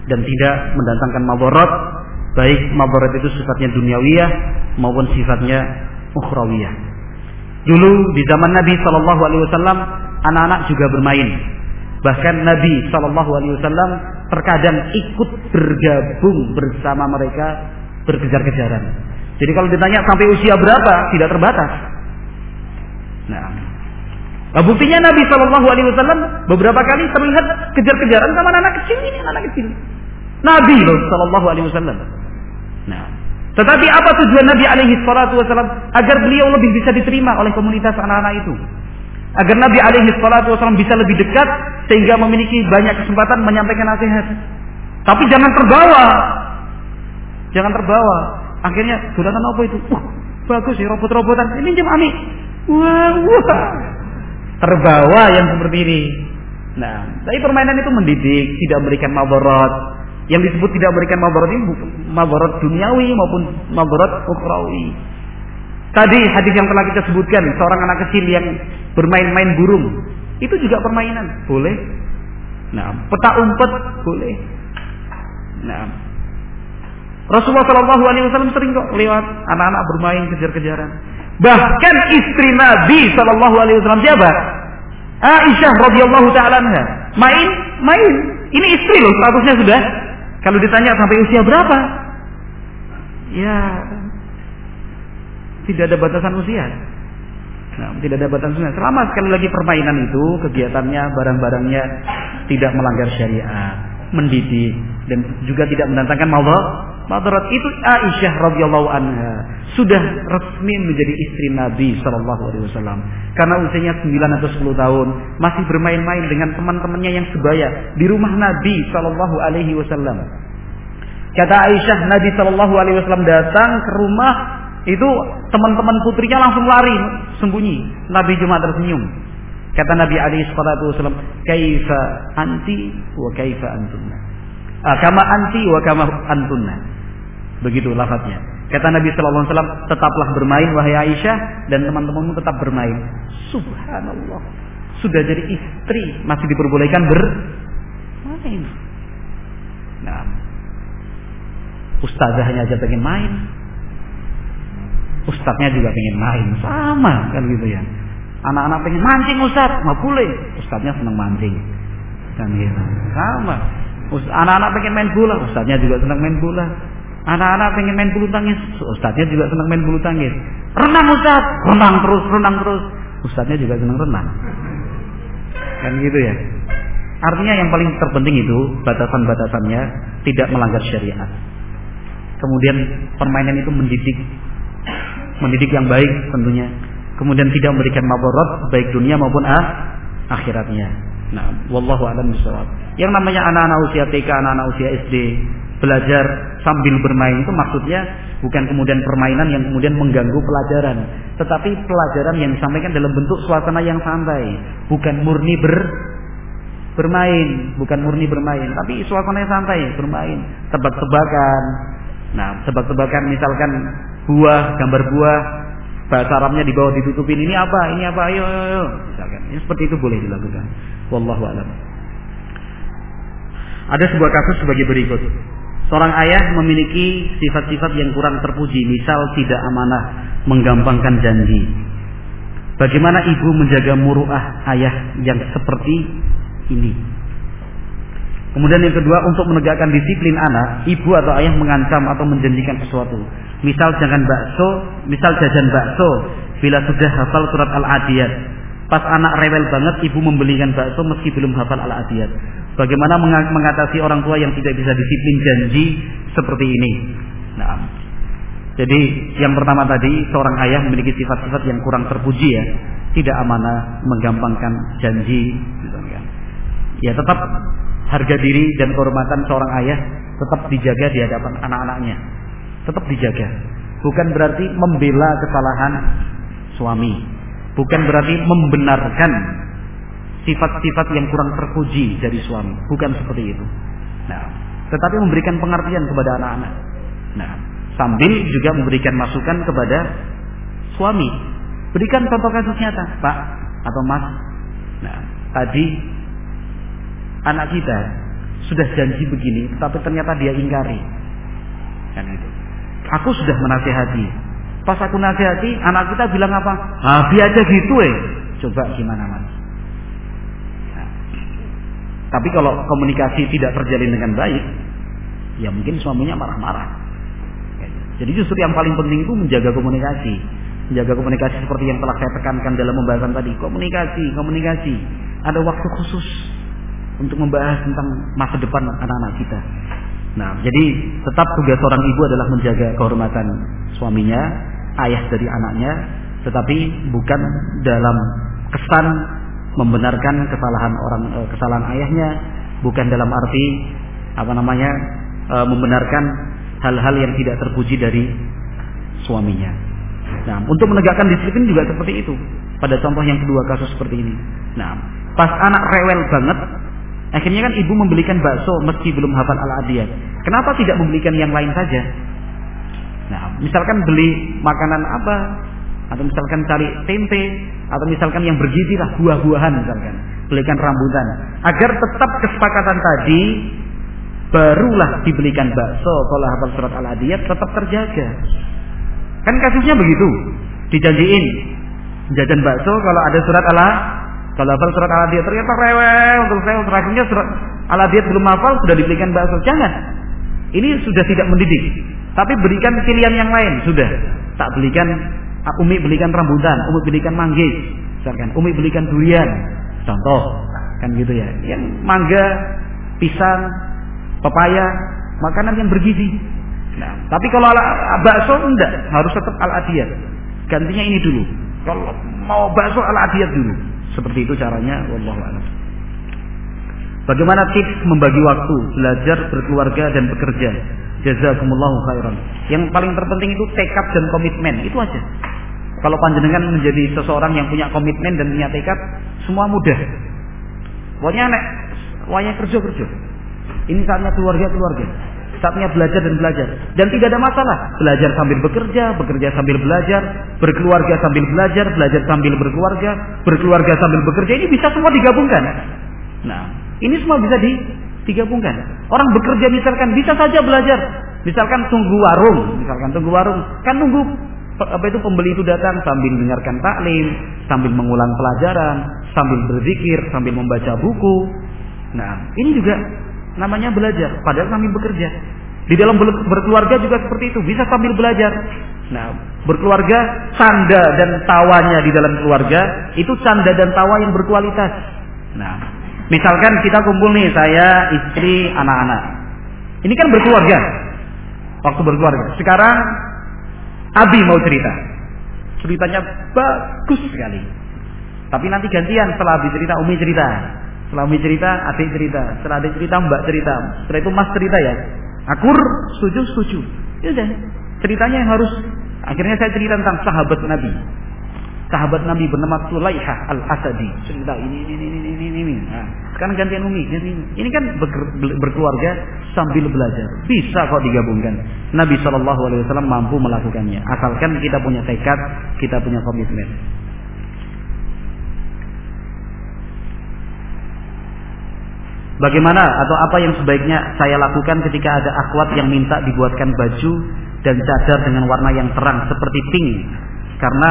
dan tidak mendatangkan maborot baik maborot itu sifatnya duniawiyah maupun sifatnya ukhrawiyah. Dulu di zaman Nabi Shallallahu Alaihi Wasallam anak-anak juga bermain. Bahkan Nabi Shallallahu Alaihi Wasallam terkadang ikut bergabung bersama mereka berkejar-kejaran jadi kalau ditanya sampai usia berapa tidak terbatas nah Nah, buktinya Nabi Shallallahu Alaihi Wasallam beberapa kali terlihat kejar-kejaran sama anak kecil ini, anak kecil. Nabi loh Shallallahu Alaihi Wasallam. Nah, tetapi apa tujuan Nabi Alaihi Wasallam agar beliau lebih bisa diterima oleh komunitas anak-anak itu? Agar Nabi Alaihi Wasallam bisa lebih dekat sehingga memiliki banyak kesempatan menyampaikan nasihat. Tapi jangan terbawa, jangan terbawa. Akhirnya dolanan apa itu? Uh, bagus ya robot-robotan. Ini jam ami. Wah, wah terbawa yang seperti ini. Nah, tapi permainan itu mendidik, tidak memberikan mabarat. Yang disebut tidak memberikan mabarat ini mabarat duniawi maupun mabarat ukhrawi. Tadi hadis yang telah kita sebutkan, seorang anak kecil yang bermain-main burung, itu juga permainan, boleh. Nah, peta umpet boleh. Nah, Rasulullah Wasallam sering kok lewat anak-anak bermain kejar-kejaran. Bahkan istri Nabi Shallallahu Alaihi Wasallam siapa? Aisyah radhiyallahu taala Main, main. Ini istri loh, statusnya sudah. Kalau ditanya sampai usia berapa? Ya, tidak ada batasan usia. Nah, tidak ada batasan usia. Selama sekali lagi permainan itu, kegiatannya, barang-barangnya tidak melanggar syariat, mendidik dan juga tidak mendatangkan maudhu Madarat itu Aisyah radhiyallahu anha sudah resmi menjadi istri Nabi Shallallahu alaihi wasallam. Karena usianya 9 atau 10 tahun masih bermain-main dengan teman-temannya yang sebaya di rumah Nabi Shallallahu alaihi wasallam. Kata Aisyah Nabi Shallallahu alaihi wasallam datang ke rumah itu teman-teman putrinya langsung lari sembunyi. Nabi cuma tersenyum. Kata Nabi alaihi wasallam, "Kaifa anti wa kaifa antunna?" Ah, kama anti wa kama antunna. Begitu lafadznya. Kata Nabi Shallallahu Alaihi tetaplah bermain wahai Aisyah dan teman-temanmu tetap bermain. Subhanallah. Sudah jadi istri masih diperbolehkan bermain. Nah, ustazahnya aja pengen main. Ustadznya juga pengen main, sama kan gitu ya. Anak-anak pengen mancing ustadz, nggak boleh. Ustadznya senang mancing, kan gitu. Sama. Anak-anak pengen main bola, ustadznya juga senang main bola. Anak-anak pengen main bulu tangkis, ustadznya juga senang main bulu tangkis. Renang ustad, renang terus, renang terus. Ustadznya juga senang renang. Kan gitu ya. Artinya yang paling terpenting itu batasan-batasannya tidak melanggar syariat. Kemudian permainan itu mendidik mendidik yang baik tentunya. Kemudian tidak memberikan mabarat baik dunia maupun ah, akhiratnya. Nah, wallahu a'lam bishawab. Yang namanya anak-anak usia TK, anak-anak usia SD belajar sambil bermain itu maksudnya bukan kemudian permainan yang kemudian mengganggu pelajaran, tetapi pelajaran yang disampaikan dalam bentuk suasana yang santai, bukan murni ber bermain, bukan murni bermain, tapi suasana yang santai, bermain, tebak-tebakan. Nah, tebak-tebakan misalkan buah, gambar buah, bahasa Arabnya di bawah ditutupin ini apa, ini apa, ayo, ayo, ayo. misalkan. Ya, seperti itu boleh dilakukan. Wallahu a'lam. Ada sebuah kasus sebagai berikut. Seorang ayah memiliki sifat-sifat yang kurang terpuji, misal tidak amanah, menggampangkan janji. Bagaimana ibu menjaga muruah ayah yang seperti ini? Kemudian yang kedua, untuk menegakkan disiplin anak, ibu atau ayah mengancam atau menjanjikan sesuatu. Misal jangan bakso, misal jajan bakso, bila sudah hafal surat Al-Adiyat. Pas anak rewel banget, ibu membelikan bakso meski belum hafal Al-Adiyat. Bagaimana mengatasi orang tua yang tidak bisa disiplin janji seperti ini? Nah, jadi yang pertama tadi seorang ayah memiliki sifat-sifat yang kurang terpuji ya, tidak amanah, menggampangkan janji. Ya tetap harga diri dan kehormatan seorang ayah tetap dijaga di hadapan anak-anaknya, tetap dijaga. Bukan berarti membela kesalahan suami, bukan berarti membenarkan sifat-sifat yang kurang terpuji dari suami, bukan seperti itu. Nah, tetapi memberikan pengertian kepada anak-anak. Nah, sambil juga memberikan masukan kepada suami. Berikan contoh kasus nyata, Pak atau Mas. Nah, tadi anak kita sudah janji begini, tapi ternyata dia ingkari. Kan itu. Aku sudah menasihati. Pas aku nasihati, anak kita bilang apa? Biar aja gitu eh. Coba gimana mas? Tapi kalau komunikasi tidak terjalin dengan baik, ya mungkin suaminya marah-marah. Jadi justru yang paling penting itu menjaga komunikasi. Menjaga komunikasi seperti yang telah saya tekankan dalam pembahasan tadi. Komunikasi, komunikasi. Ada waktu khusus untuk membahas tentang masa depan anak-anak kita. Nah, jadi tetap tugas seorang ibu adalah menjaga kehormatan suaminya, ayah dari anaknya, tetapi bukan dalam kesan membenarkan kesalahan orang eh, kesalahan ayahnya bukan dalam arti apa namanya eh, membenarkan hal-hal yang tidak terpuji dari suaminya. Nah, untuk menegakkan disiplin juga seperti itu. Pada contoh yang kedua kasus seperti ini. Nah, pas anak rewel banget, akhirnya kan ibu membelikan bakso meski belum hafal al-adiyat. Kenapa tidak membelikan yang lain saja? Nah, misalkan beli makanan apa? Atau misalkan cari tempe, atau misalkan yang bergizi lah buah-buahan misalkan belikan rambutan agar tetap kesepakatan tadi barulah dibelikan bakso kalau hafal surat al-adiyat tetap terjaga kan kasusnya begitu dijanjiin jajan bakso kalau ada surat al kalau hafal surat al-adiyat ternyata rewel untuk saya terakhirnya surat al-adiyat belum hafal sudah dibelikan bakso jangan ini sudah tidak mendidik tapi berikan pilihan yang lain sudah tak belikan Ah, Umi belikan rambutan, Umi belikan manggis, misalkan Umi belikan durian, contoh kan gitu ya. Yang mangga, pisang, pepaya, makanan yang bergizi. Nah, tapi kalau ala, bakso enggak, harus tetap al adiyat. Gantinya ini dulu. Kalau mau bakso al adiyat dulu. Seperti itu caranya, wallahu a'lam. Bagaimana tips membagi waktu belajar, berkeluarga dan bekerja? Jazakumullahu khairan. Yang paling terpenting itu tekad dan komitmen. Itu aja. Kalau panjenengan menjadi seseorang yang punya komitmen dan punya tekad, semua mudah. Pokoknya nek wayang kerja-kerja. Ini saatnya keluarga-keluarga. Saatnya belajar dan belajar. Dan tidak ada masalah. Belajar sambil bekerja, bekerja sambil belajar, berkeluarga sambil belajar, belajar sambil berkeluarga, berkeluarga sambil bekerja. Ini bisa semua digabungkan. Nah, ini semua bisa di digabungkan. Orang bekerja misalkan bisa saja belajar. Misalkan tunggu warung, misalkan tunggu warung, kan nunggu apa itu pembeli itu datang sambil mendengarkan taklim, sambil mengulang pelajaran, sambil berzikir, sambil membaca buku. Nah, ini juga namanya belajar, padahal sambil bekerja. Di dalam berkeluarga juga seperti itu, bisa sambil belajar. Nah, berkeluarga canda dan tawanya di dalam keluarga itu canda dan tawa yang berkualitas. Nah, Misalkan kita kumpul nih, saya, istri, anak-anak. Ini kan berkeluarga. waktu berkeluarga. Sekarang Abi mau cerita. Ceritanya bagus sekali. Tapi nanti gantian setelah Abi cerita, Umi cerita. Umi cerita, adik cerita. Setelah adik cerita, Mbak cerita. Setelah itu Mas cerita ya. Akur, setuju, setuju. Ya udah. Ceritanya yang harus akhirnya saya cerita tentang sahabat Nabi sahabat Nabi bernama Sulaihah al-Asadi. Cerita ini ini ini ini ini. ini. Nah, sekarang gantian Umi, ini. Kan ber, berkeluarga sambil belajar. Bisa kok digabungkan. Nabi Wasallam mampu melakukannya. Asalkan kita punya tekad, kita punya komitmen. Bagaimana atau apa yang sebaiknya saya lakukan ketika ada akhwat yang minta dibuatkan baju dan cadar dengan warna yang terang seperti pink karena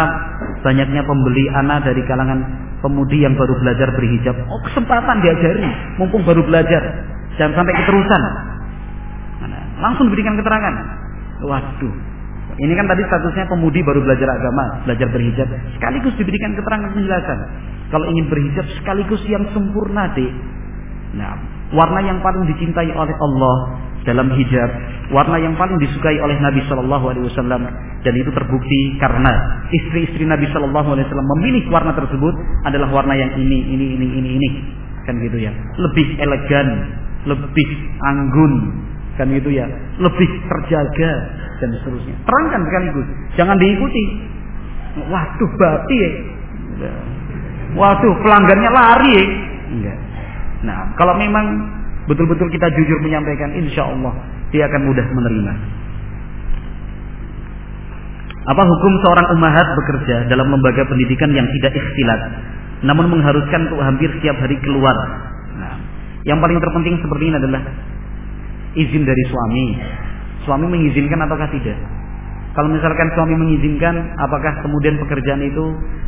banyaknya pembeli anak dari kalangan pemudi yang baru belajar berhijab. Oh, kesempatan diajari, mumpung baru belajar. Jangan sampai keterusan. Langsung diberikan keterangan. Waduh. Ini kan tadi statusnya pemudi baru belajar agama, belajar berhijab. Sekaligus diberikan keterangan penjelasan. Kalau ingin berhijab sekaligus yang sempurna, deh. Nah, warna yang paling dicintai oleh Allah dalam hijab, warna yang paling disukai oleh Nabi Shallallahu Alaihi Wasallam dan itu terbukti karena istri-istri Nabi Shallallahu Alaihi Wasallam memilih warna tersebut adalah warna yang ini, ini, ini, ini, ini, kan gitu ya, lebih elegan, lebih anggun, kan gitu ya, lebih terjaga dan seterusnya. Terangkan sekaligus, jangan diikuti. Waduh, babi ya. Waduh, pelanggannya lari. Enggak. Nah, kalau memang betul-betul kita jujur menyampaikan, insya Allah dia akan mudah menerima. Apa hukum seorang ummahat bekerja dalam lembaga pendidikan yang tidak ikhtilat, namun mengharuskan untuk hampir setiap hari keluar? Nah, yang paling terpenting seperti ini adalah izin dari suami. Suami mengizinkan ataukah tidak? Kalau misalkan suami mengizinkan, apakah kemudian pekerjaan itu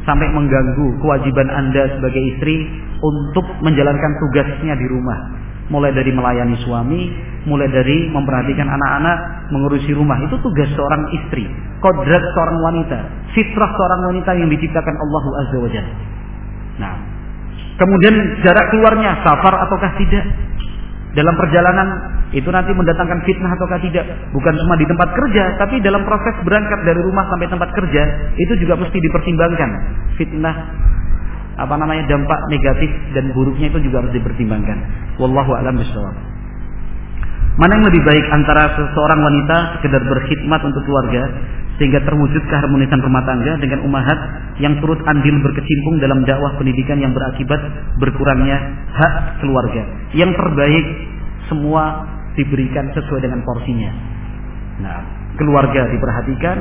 sampai mengganggu kewajiban Anda sebagai istri untuk menjalankan tugasnya di rumah? mulai dari melayani suami, mulai dari memperhatikan anak-anak, mengurusi rumah. Itu tugas seorang istri, kodrat seorang wanita, fitrah seorang wanita yang diciptakan Allah Azza wa. Nah, kemudian jarak keluarnya safar ataukah tidak? Dalam perjalanan itu nanti mendatangkan fitnah ataukah tidak? Bukan cuma di tempat kerja, tapi dalam proses berangkat dari rumah sampai tempat kerja itu juga mesti dipertimbangkan fitnah apa namanya dampak negatif dan buruknya itu juga harus dipertimbangkan. Wallahu a'lam bishawab. Mana yang lebih baik antara seseorang wanita sekedar berkhidmat untuk keluarga sehingga terwujud keharmonisan rumah tangga dengan umahat yang turut andil berkecimpung dalam dakwah pendidikan yang berakibat berkurangnya hak keluarga. Yang terbaik semua diberikan sesuai dengan porsinya. Nah, keluarga diperhatikan,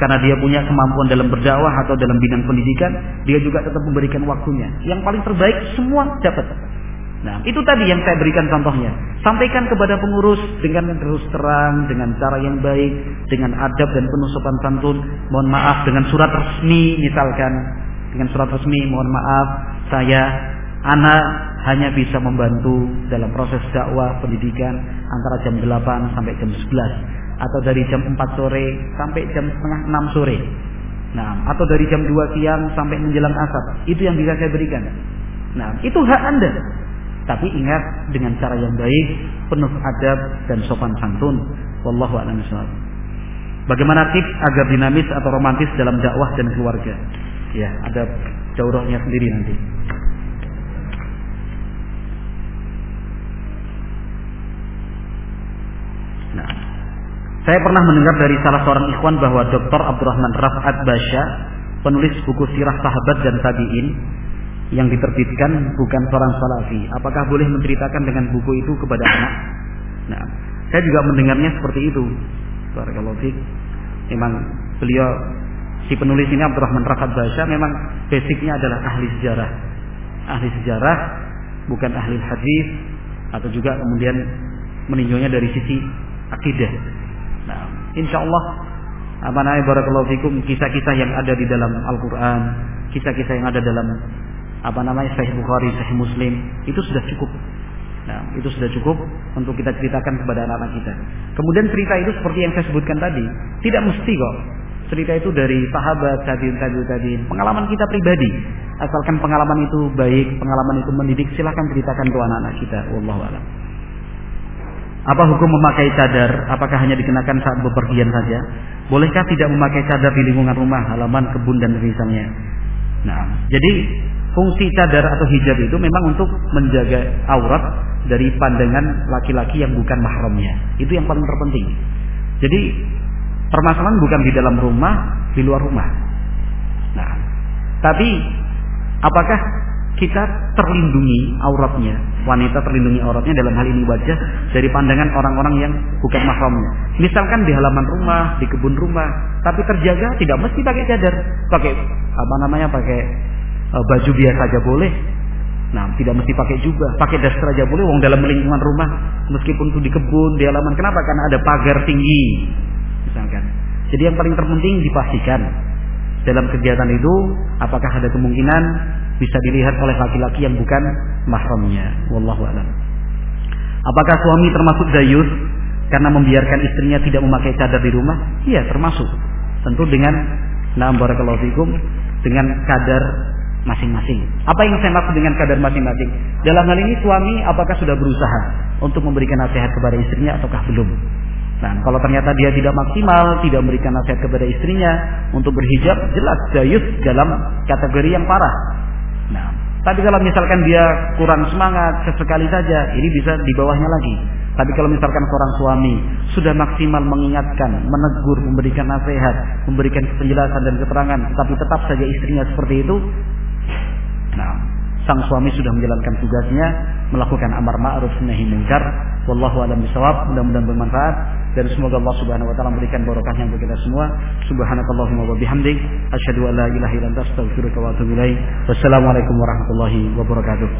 karena dia punya kemampuan dalam berdakwah atau dalam bidang pendidikan, dia juga tetap memberikan waktunya. Yang paling terbaik semua dapat. Nah, itu tadi yang saya berikan contohnya. Sampaikan kepada pengurus dengan terus terang, dengan cara yang baik, dengan adab dan penuh sopan santun. Mohon maaf dengan surat resmi misalkan, dengan surat resmi, mohon maaf saya anak hanya bisa membantu dalam proses dakwah pendidikan antara jam 8 sampai jam 11 atau dari jam 4 sore sampai jam setengah 6 sore. Nah, atau dari jam 2 siang sampai menjelang asar. Itu yang bisa saya berikan. Nah, itu hak Anda. Tapi ingat dengan cara yang baik, penuh adab dan sopan santun. Wallahu a'lam Bagaimana tips agar dinamis atau romantis dalam dakwah dan keluarga? Ya, ada jauhnya sendiri nanti. Saya pernah mendengar dari salah seorang ikhwan bahwa Dr. Abdurrahman Rafat Basya, penulis buku sirah sahabat dan tabi'in, yang diterbitkan bukan seorang salafi. Apakah boleh menceritakan dengan buku itu kepada anak? Nah, saya juga mendengarnya seperti itu. Barakallahu Memang beliau si penulis ini Abdurrahman Rafat Basya memang basicnya adalah ahli sejarah. Ahli sejarah bukan ahli hadis atau juga kemudian meninjaunya dari sisi akidah. Insya Allah apa namanya barakallahu fikum kisah-kisah yang ada di dalam Al-Qur'an, kisah-kisah yang ada dalam apa namanya Sahih Bukhari, Sahih Muslim, itu sudah cukup. Nah, itu sudah cukup untuk kita ceritakan kepada anak-anak kita. Kemudian cerita itu seperti yang saya sebutkan tadi, tidak mesti kok. Cerita itu dari sahabat, tabiin, tabiin, tabiin, pengalaman kita pribadi. Asalkan pengalaman itu baik, pengalaman itu mendidik, silahkan ceritakan ke anak-anak kita. Wallahu a'lam. Apa hukum memakai cadar? Apakah hanya dikenakan saat bepergian saja? Bolehkah tidak memakai cadar di lingkungan rumah, halaman, kebun dan misalnya? Nah, jadi fungsi cadar atau hijab itu memang untuk menjaga aurat dari pandangan laki-laki yang bukan mahramnya. Itu yang paling terpenting. Jadi permasalahan bukan di dalam rumah, di luar rumah. Nah, tapi apakah kita terlindungi auratnya, wanita terlindungi auratnya dalam hal ini wajah dari pandangan orang-orang yang bukan mahramnya. Misalkan di halaman rumah, di kebun rumah, tapi terjaga tidak mesti pakai cadar, pakai apa namanya, pakai uh, baju biasa aja boleh. Nah, tidak mesti pakai juga, pakai daster aja boleh. Wong dalam lingkungan rumah, meskipun itu di kebun, di halaman, kenapa? Karena ada pagar tinggi, misalkan. Jadi yang paling terpenting dipastikan dalam kegiatan itu apakah ada kemungkinan bisa dilihat oleh laki-laki yang bukan mahramnya. Wallahu a'lam. Apakah suami termasuk dayus karena membiarkan istrinya tidak memakai cadar di rumah? Iya, termasuk. Tentu dengan na'am barakallahu fikum dengan kadar masing-masing. Apa yang saya maksud dengan kadar masing-masing? Dalam hal ini suami apakah sudah berusaha untuk memberikan nasihat kepada istrinya ataukah belum? Nah, kalau ternyata dia tidak maksimal, tidak memberikan nasihat kepada istrinya untuk berhijab, jelas dayus dalam kategori yang parah. Tapi kalau misalkan dia kurang semangat sesekali saja, ini bisa di bawahnya lagi. Tapi kalau misalkan seorang suami sudah maksimal mengingatkan, menegur, memberikan nasihat, memberikan penjelasan dan keterangan, tapi tetap saja istrinya seperti itu, nah, sang suami sudah menjalankan tugasnya, melakukan amar ma'ruf nahi munkar. Wallahu a'lam bishawab. Mudah-mudahan bermanfaat dan semoga Allah Subhanahu wa taala memberikan barokahnya untuk kita semua. Subhanakallahumma wa bihamdik asyhadu an la ilaha illa anta astaghfiruka wa atubu ilaik. Wassalamualaikum warahmatullahi wabarakatuh.